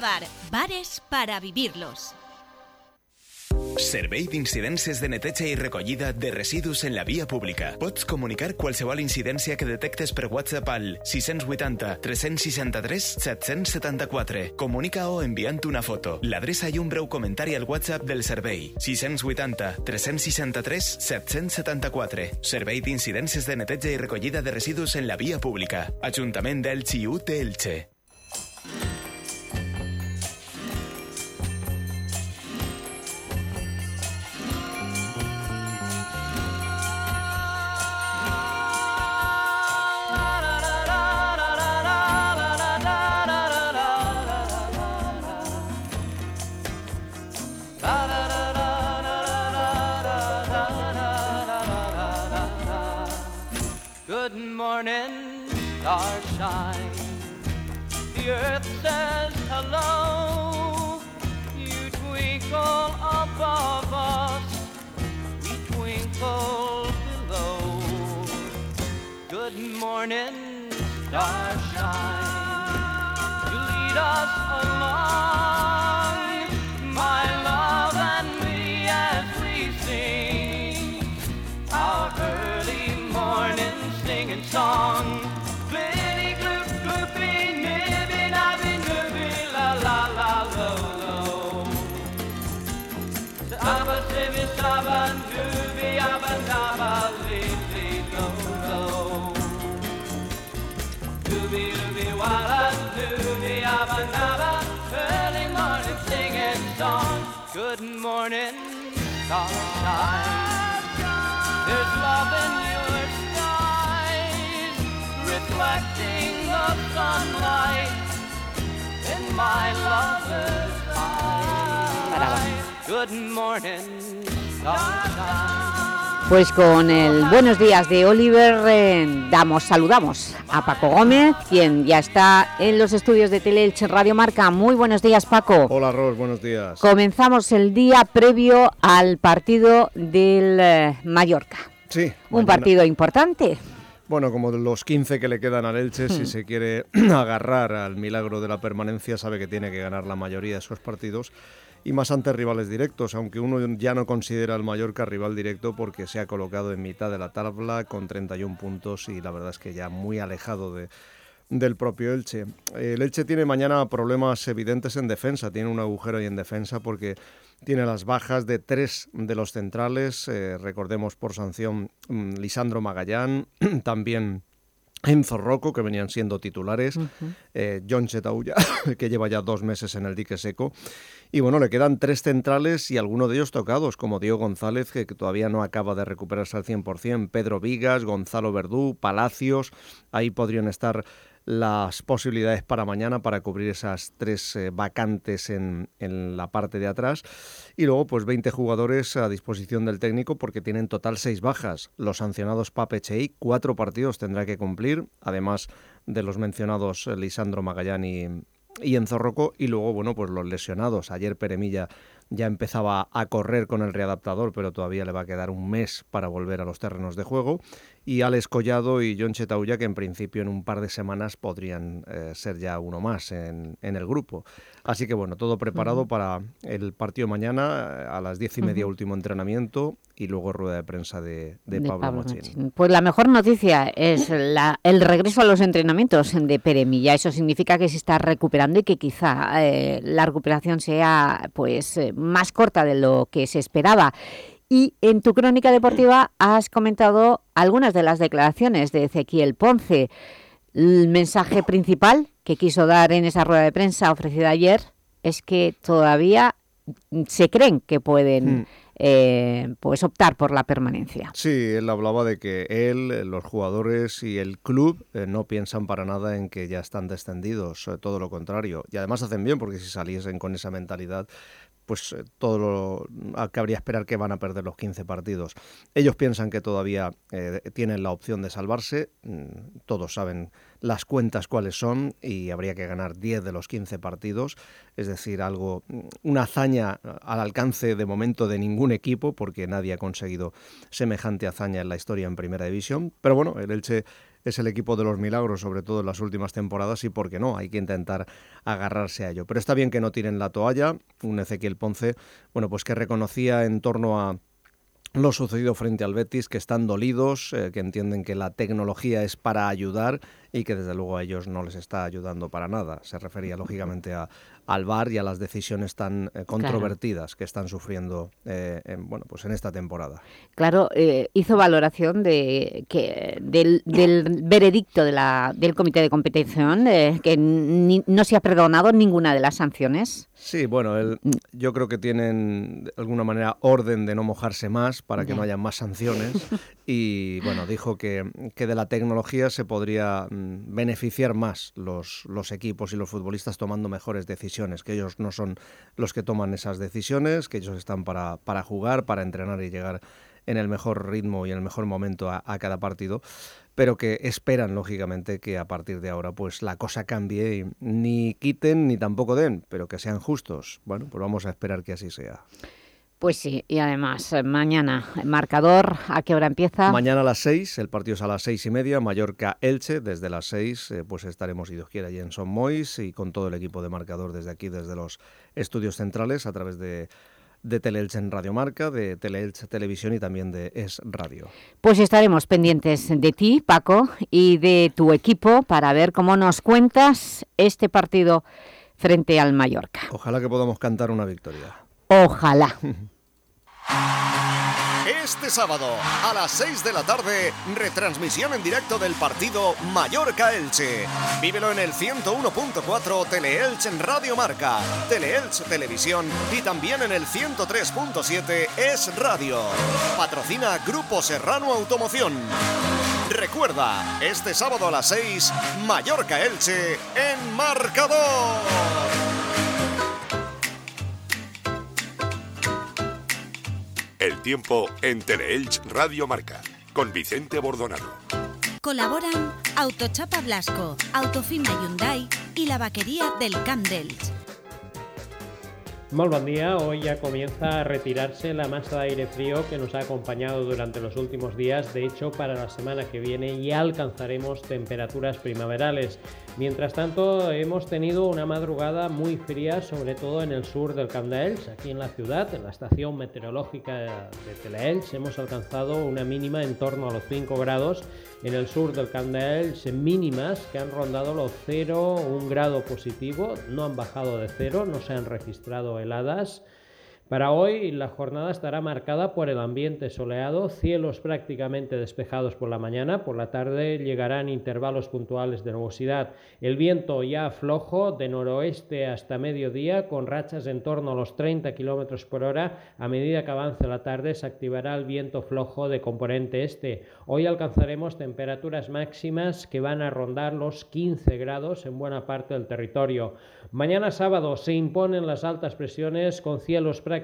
Bar, bares para vivirlos. Servei d'incidències de neteja i recollida de residus en la via pública. Pots comunicar qualsevol incidència que detectes per WhatsApp al 680 363 774. Comunica o enviant una foto, l'adreça i un breu comentari al WhatsApp del servei 680 363 774. Servei d'incidències de neteja i recollida de residus en la via pública. Ajuntament d'Elx i UT Elche. Good morning, starshine. The earth says hello. You twinkle above us, we twinkle below. Good morning, starshine. You lead us along, sunshine. There's love in your skies, reflecting the sunlight in my lover's eyes. Good morning, sunshine. Pues con el buenos días de Oliver eh, damos, saludamos a Paco Gómez, quien ya está en los estudios de Teleelche Radio Marca. Muy buenos días, Paco. Hola, Ros, buenos días. Comenzamos el día previo al partido del eh, Mallorca. Sí. Un mañana- partido importante. Bueno, como de los 15 que le quedan al Elche, si Hmm. se quiere agarrar al milagro de la permanencia, sabe que tiene que ganar la mayoría de esos partidos y más ante rivales directos, aunque uno ya no considera al Mallorca rival directo porque se ha colocado en mitad de la tabla con 31 puntos y la verdad es que ya muy alejado de, del propio Elche. El Elche tiene mañana problemas evidentes en defensa, tiene un agujero ahí en defensa porque tiene las bajas de tres de los centrales, eh, recordemos por sanción mm, Lisandro Magallán, también Enzo Rocco, que venían siendo titulares, eh, John Chetauya, que lleva ya dos meses en el dique seco. Y bueno, le quedan tres centrales y algunos de ellos tocados, como Diego González, que, todavía no acaba de recuperarse al 100%, Pedro Vigas, Gonzalo Verdú, Palacios, ahí podrían estar las posibilidades para mañana para cubrir esas tres eh, vacantes en, en la parte de atrás. Y luego, pues 20 jugadores a disposición del técnico porque tienen en total seis bajas. Los sancionados Pape Chey, cuatro partidos tendrá que cumplir, además de los mencionados eh, Lisandro Magallán y, y Enzo Rocco. Y luego, bueno, pues los lesionados. Ayer Peremilla ya empezaba a correr con el readaptador, pero todavía le va a quedar un mes para volver a los terrenos de juego. Y Alex Collado y John Chetauya, que en principio en un par de semanas podrían eh, ser ya uno más en, en, el grupo. Así que bueno, todo preparado para el partido mañana a las diez y media último entrenamiento y luego rueda de prensa de, de, de Pablo, Pablo Machín. Machín. Pues la mejor noticia es la- el regreso a los entrenamientos de Pere Milla. Eso significa que se está recuperando y que quizá eh, la recuperación sea pues eh, más corta de lo que se esperaba. Y en tu crónica deportiva has comentado algunas de las declaraciones de Ezequiel Ponce. El mensaje principal que quiso dar en esa rueda de prensa ofrecida ayer es que todavía se creen que pueden Mm. eh, pues optar por la permanencia. Sí, él hablaba de que él, los jugadores y el club eh, no piensan para nada en que ya están descendidos, eh, todo lo contrario. Y además hacen bien porque si saliesen con esa mentalidad, pues eh, todo lo a- cabría esperar que van a perder los 15 partidos. Ellos piensan que todavía eh, tienen la opción de salvarse, mm, todos saben las cuentas cuáles son y habría que ganar 10 de los 15 partidos, es decir, algo mm, una hazaña al alcance de momento de ningún equipo porque nadie ha conseguido semejante hazaña en la historia en Primera División, pero bueno, el Elche es el equipo de los milagros, sobre todo en las últimas temporadas, y por qué no, hay que intentar agarrarse a ello. Pero está bien que no tiren la toalla, un Ezequiel Ponce, bueno, pues que reconocía en torno a lo sucedido frente al Betis, que están dolidos, eh, que entienden que la tecnología es para ayudar y que desde luego a ellos no les está ayudando para nada. Se refería lógicamente a, al VAR y a las decisiones tan eh, controvertidas que están sufriendo eh, en, bueno, pues en esta temporada. Claro, eh, hizo valoración de que del, del veredicto de la, del Comité de Competición, que ni- no se ha perdonado ninguna de las sanciones. Sí, bueno, él- yo creo que tienen de alguna manera orden de no mojarse más para que no haya más sanciones. Y bueno, dijo que, que de la tecnología se podría mm, beneficiar más los, los equipos y los futbolistas tomando mejores decisiones, que ellos no son los que toman esas decisiones, que ellos están para, para jugar, para entrenar y llegar en el mejor ritmo y en el mejor momento a, cada partido, pero que esperan, lógicamente, que a partir de ahora pues la cosa cambie y ni quiten ni tampoco den, pero que sean justos. Bueno, pues vamos a esperar que así sea. Pues sí, y además, eh, mañana, marcador, ¿a qué hora empieza? Mañana a las 6, el partido es a las seis y media, Mallorca-Elche, desde las 6 eh, pues estaremos, si Dios quiere, allí en Son Mois y con todo el equipo de marcador desde aquí, desde los estudios centrales, a través de, de Teleelche en Radio Marca, de Teleelche Televisión y también de Es Radio. Pues estaremos pendientes de ti, Paco, y de tu equipo para ver cómo nos cuentas este partido frente al Mallorca. Ojalá que podamos cantar una victoria. Ojalá. Este sábado a las 6 de la tarde, retransmisión en directo del partido Mallorca-Elche. Vívelo en el 101.4 Teleelche en Radio Marca, Teleelche Televisión y también en el 103.7 Es Radio. Patrocina Grupo Serrano Automoción. Recuerda, este sábado a las 6, Mallorca-Elche en marcador. El tiempo en Teleelch Radio Marca, con Vicente Bordonado. Colaboran Autochapa Blasco, Autofima Hyundai y la vaquería del Camp d'Elx. Muy buen día, hoy ya comienza a retirarse la masa de aire frío que nos ha acompañado durante los últimos días. De hecho, para la semana que viene ya alcanzaremos temperaturas primaverales. Mientras tanto, hemos tenido una madrugada muy fría, sobre todo en el sur del Camp d'Elx, aquí en la ciudad, en la estación meteorológica de Teleelch. Hemos alcanzado una mínima en torno a los 5 grados. En el sur del Camp d'Elx, mínimas que han rondado los 0, 1 grado positivo, no han bajado de 0, no se han registrado heladas. Para hoy la jornada estará marcada por el ambiente soleado, cielos prácticamente despejados por la mañana, por la tarde llegarán intervalos puntuales de nubosidad. El viento ya flojo de noroeste hasta mediodía con rachas en torno a los 30 km por hora. A medida que avance la tarde se activará el viento flojo de componente este. Hoy alcanzaremos temperaturas máximas que van a rondar los 15 grados en buena parte del territorio. Mañana sábado se imponen las altas presiones con cielos prácticamente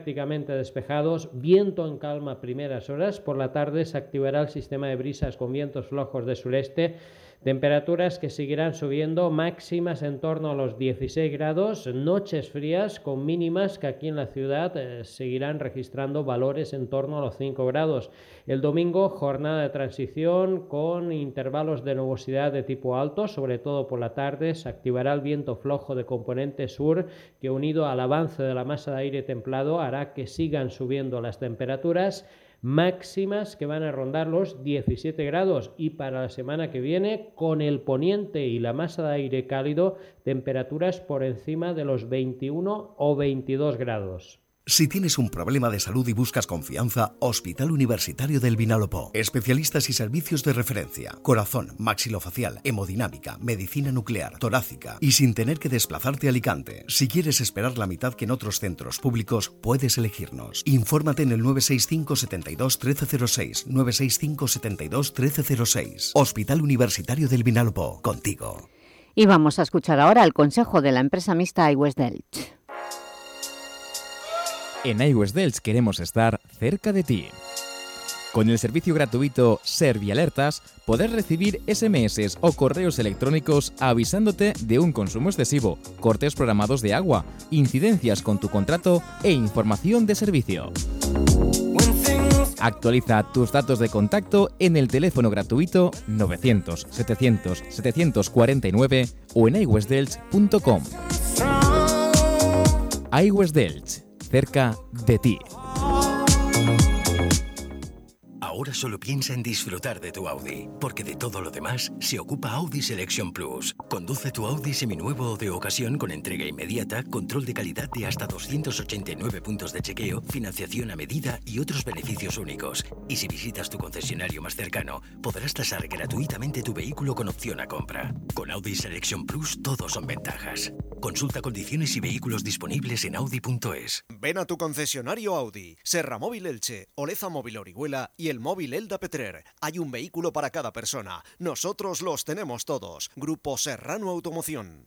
despejados, viento en calma primeras horas. Por la tarde se activará el sistema de brisas con vientos flojos de sureste Temperaturas que seguirán subiendo, máximas en torno a los 16 grados, noches frías con mínimas que aquí en la ciudad eh, seguirán registrando valores en torno a los 5 grados. El domingo, jornada de transición con intervalos de nubosidad de tipo alto, sobre todo por la tarde, se activará el viento flojo de componente sur que unido al avance de la masa de aire templado hará que sigan subiendo las temperaturas máximas que van a rondar los 17 grados y para la semana que viene con el poniente y la masa de aire cálido temperaturas por encima de los 21 o 22 grados. Si tienes un problema de salud y buscas confianza, Hospital Universitario del Vinalopó. Especialistas y servicios de referencia. Corazón, maxilofacial, hemodinámica, medicina nuclear, torácica y sin tener que desplazarte a Alicante. Si quieres esperar la mitad que en otros centros públicos, puedes elegirnos. Infórmate en el 965 72 1306. 965 72 1306. Hospital Universitario del Vinalopó. Contigo. Y vamos a escuchar ahora el consejo de la empresa mixta iWest Delch. En iWest Delch queremos estar cerca de ti. Con el servicio gratuito Servialertas podrás recibir SMS o correos electrónicos avisándote de un consumo excesivo, cortes programados de agua, incidencias con tu contrato e información de servicio. Actualiza tus datos de contacto en el teléfono gratuito 900 700 749 o en iWestDelch.com. iWest Delch, cerca de ti. Ahora solo piensa en disfrutar de tu Audi, porque de todo lo demás se ocupa Audi Selection Plus. Conduce tu Audi seminuevo o de ocasión con entrega inmediata, control de calidad de hasta 289 puntos de chequeo, financiación a medida y otros beneficios únicos. Y si visitas tu concesionario más cercano, podrás tasar gratuitamente tu vehículo con opción a compra. Con Audi Selection Plus todo son ventajas. Consulta condiciones y vehículos disponibles en audi.es. Ven a tu concesionario Audi, Serra Móvil Elche, Oleza Móvil Orihuela y el móvil Elda Petrer. Hay un vehículo para cada persona. Nosotros los tenemos todos. Grupo Serrano Automoción.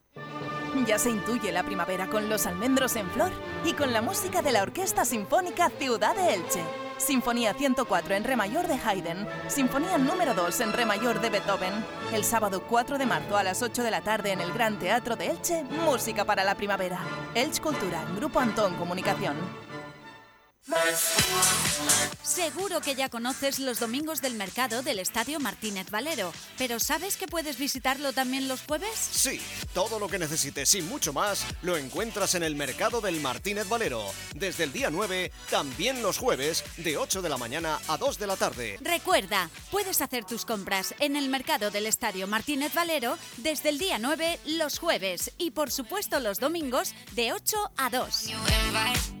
Ya se intuye la primavera con los almendros en flor y con la música de la Orquesta Sinfónica Ciudad de Elche. Sinfonía 104 en re mayor de Haydn, Sinfonía número 2 en re mayor de Beethoven. El sábado 4 de marzo a las 8 de la tarde en el Gran Teatro de Elche, música para la primavera. Elche Cultura, Grupo Antón Comunicación. Seguro que ya conoces los domingos del mercado del Estadio Martínez Valero, pero ¿sabes que puedes visitarlo también los jueves? Sí, todo lo que necesites y mucho más lo encuentras en el mercado del Martínez Valero. Desde el día 9, también los jueves, de 8 de la mañana a 2 de la tarde. Recuerda, puedes hacer tus compras en el mercado del Estadio Martínez Valero desde el día 9 los jueves y por supuesto los domingos de 8 a 2.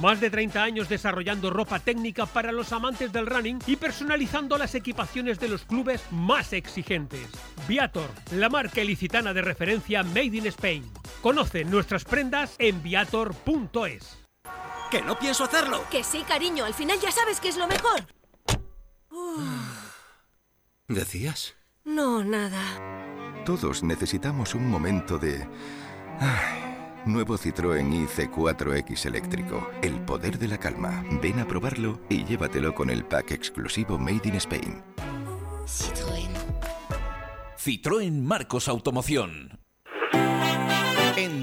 Más de 30 años desarrollando ropa técnica para los amantes del running y personalizando las equipaciones de los clubes más exigentes. Viator, la marca ilicitana de referencia Made in Spain. Conoce nuestras prendas en viator.es. ¡Que no pienso hacerlo! Que sí, cariño, al final ya sabes que es lo mejor. ¿Decías? No, nada. Todos necesitamos un momento de... Ay, Nuevo Citroën IC4X eléctrico. El poder de la calma. Ven a probarlo y llévatelo con el pack exclusivo Made in Spain. Citroën Marcos Automoción.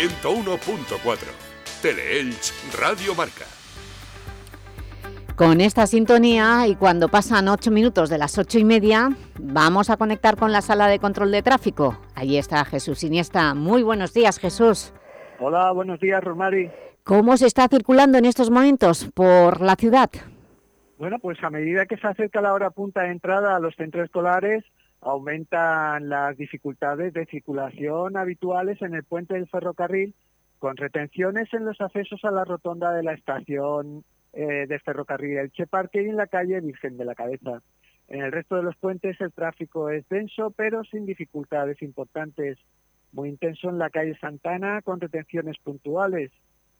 101.4 Teleelch Radio Marca. Con esta sintonía y cuando pasan ocho minutos de las ocho y media, vamos a conectar con la sala de control de tráfico. Allí está Jesús Iniesta. Muy buenos días, Jesús. Hola, buenos días, Rosmari. ¿Cómo se está circulando en estos momentos por la ciudad? Bueno, pues a medida que se acerca la hora punta de entrada a los centros escolares, aumentan las dificultades de circulación habituales en el puente del ferrocarril, con retenciones en los accesos a la rotonda de la estación eh, de ferrocarril El Che Parque y en la calle Virgen de la Cabeza. En el resto de los puentes el tráfico es denso, pero sin dificultades importantes. Muy intenso en la calle Santana, con retenciones puntuales.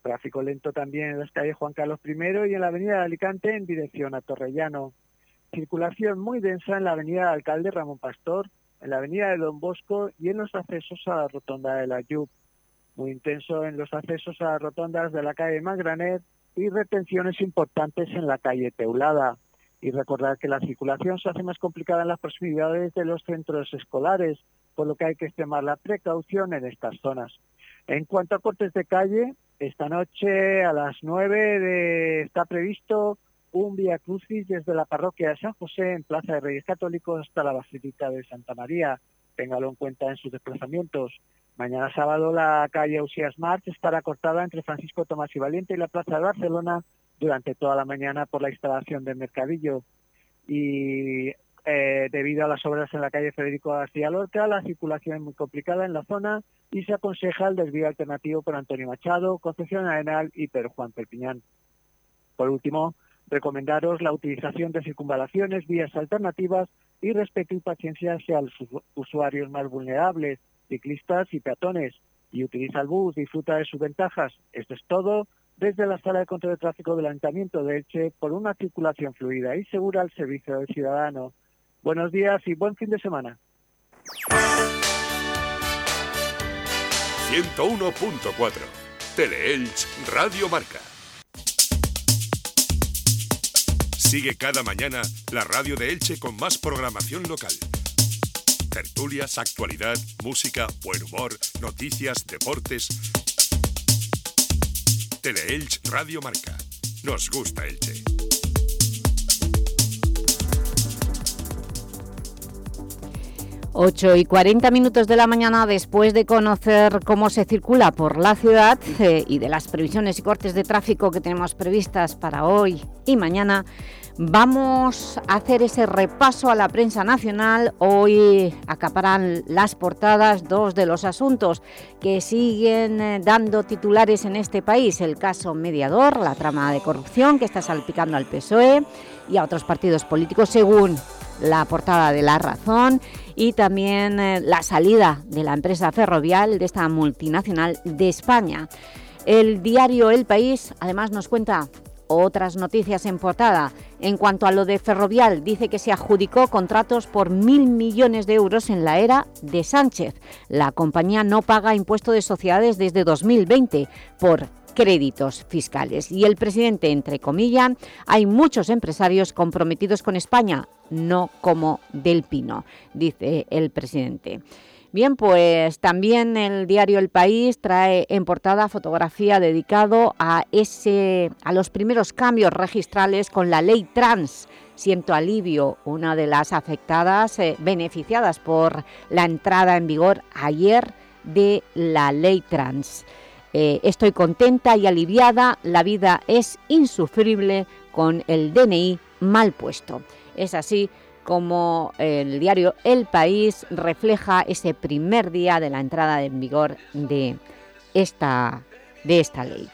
Tráfico lento también en las calles Juan Carlos I y en la avenida de Alicante en dirección a Torrellano. Circulación muy densa en la avenida de Alcalde Ramón Pastor, en la avenida de Don Bosco y en los accesos a la rotonda de la Yup. Muy intenso en los accesos a las rotondas de la calle Magranet y retenciones importantes en la calle Teulada. Y recordar que la circulación se hace más complicada en las proximidades de los centros escolares, por lo que hay que extremar la precaución en estas zonas. En cuanto a cortes de calle, esta noche a las 9 de- está previsto un Vía Crucis desde la parroquia de San José en Plaza de Reyes Católicos hasta la Basílica de Santa María. Téngalo en cuenta en sus desplazamientos. Mañana sábado la calle Usías March estará cortada entre Francisco Tomás y Valiente y la Plaza de Barcelona durante toda la mañana por la instalación del mercadillo. Y eh, debido a las obras en la calle Federico García Lorca, la circulación es muy complicada en la zona y se aconseja el desvío alternativo por Antonio Machado, Concepción Arenal y Pedro Juan Perpiñán. Por último, recomendaros la utilización de circunvalaciones, vías alternativas y respeto y paciencia hacia los usu- usuarios más vulnerables, ciclistas y peatones. Y utiliza el bus, disfruta de sus ventajas. Esto es todo desde la sala de control de tráfico del Ayuntamiento de Elche por una circulación fluida y segura al servicio del ciudadano. Buenos días y buen fin de semana. 101.4 Teleelch Radio Marca. Sigue cada mañana la radio de Elche con más programación local. Tertulias, actualidad, música, buen humor, noticias, deportes. Teleelch Radio Marca. Nos gusta Elche. Ocho y 40 minutos de la mañana después de conocer cómo se circula por la ciudad eh, y de las previsiones y cortes de tráfico que tenemos previstas para hoy y mañana, vamos a hacer ese repaso a la prensa nacional. Hoy acaparan las portadas dos de los asuntos que siguen eh, dando titulares en este país. El caso mediador, la trama de corrupción que está salpicando al PSOE y a otros partidos políticos según la portada de La Razón y también eh, la salida de la empresa ferrovial de esta multinacional de España. El diario El País además nos cuenta otras noticias en portada. En cuanto a lo de Ferrovial, dice que se adjudicó contratos por mil millones de euros en la era de Sánchez. La compañía no paga impuesto de sociedades desde 2020 por créditos fiscales. Y el presidente, entre comillas, hay muchos empresarios comprometidos con España, no como Del Pino, dice el presidente. Bien, pues también el diario El País trae en portada fotografía dedicado a, ese, a los primeros cambios registrales con la ley trans. Siento alivio, una de las afectadas, eh, beneficiadas por la entrada en vigor ayer de la ley trans. Eh, estoy contenta y aliviada, la vida es insufrible con el DNI mal puesto. Es así como el diario El País refleja ese primer día de la entrada en vigor de esta, de esta ley.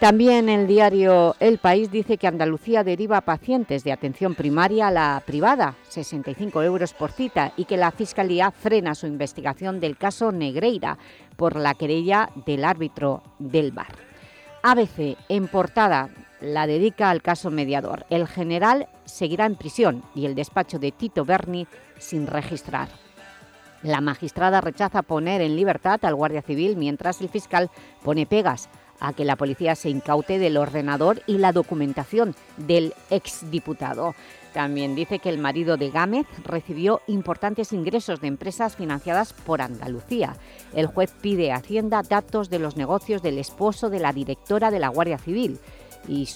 También el diario El País dice que Andalucía deriva pacientes de atención primaria a la privada, 65 euros por cita, y que la Fiscalía frena su investigación del caso Negreira por la querella del árbitro del bar. ABC, en portada, la dedica al caso mediador. El general seguirá en prisión y el despacho de Tito Berni sin registrar. La magistrada rechaza poner en libertad al Guardia Civil mientras el fiscal pone pegas a que la policía se incaute del ordenador y la documentación del exdiputado. También dice que el marido de Gámez recibió importantes ingresos de empresas financiadas por Andalucía. El juez pide a Hacienda datos de los negocios del esposo de la directora de la Guardia Civil y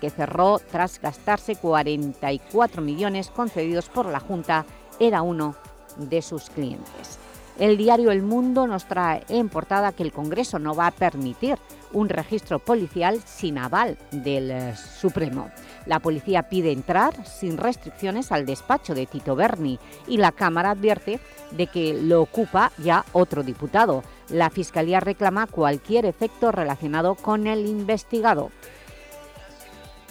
que cerró tras gastarse 44 millones concedidos por la Junta, era uno de sus clientes. El diario El Mundo nos trae en portada que el Congreso no va a permitir un registro policial sin aval del eh, Supremo. La policía pide entrar sin restricciones al despacho de Tito Berni y la Cámara advierte de que lo ocupa ya otro diputado. La Fiscalía reclama cualquier efecto relacionado con el investigado.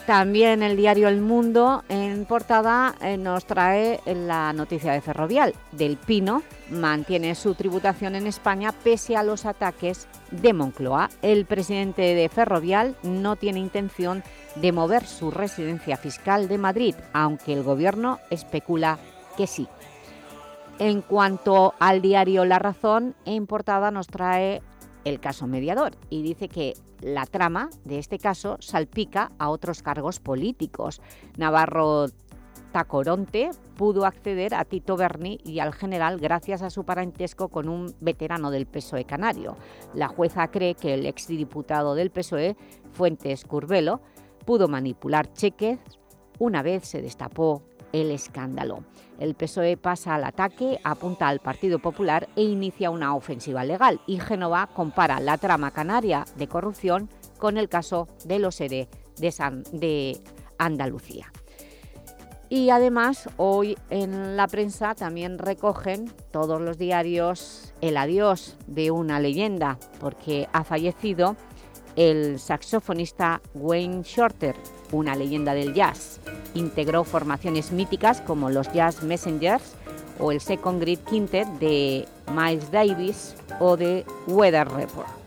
También el diario El Mundo en portada eh, nos trae la noticia de Ferrovial. Del Pino mantiene su tributación en España pese a los ataques de Moncloa. El presidente de Ferrovial no tiene intención de mover su residencia fiscal de Madrid, aunque el gobierno especula que sí. En cuanto al diario La Razón, en portada nos trae el caso mediador y dice que la trama de este caso salpica a otros cargos políticos. Navarro Tacoronte pudo acceder a Tito Berni y al general gracias a su parentesco con un veterano del PSOE canario. La jueza cree que el exdiputado del PSOE, Fuentes Curvelo, pudo manipular cheques una vez se destapó el escándalo. El PSOE pasa al ataque, apunta al Partido Popular e inicia una ofensiva legal y Génova compara la trama canaria de corrupción con el caso de los ERE de, de Andalucía. Y además, hoy en la prensa también recogen todos los diarios el adiós de una leyenda, porque ha fallecido el saxofonista Wayne Shorter, una leyenda del jazz. Integró formaciones míticas como los Jazz Messengers o el Second Grid Quintet de Miles Davis o de Weather Report.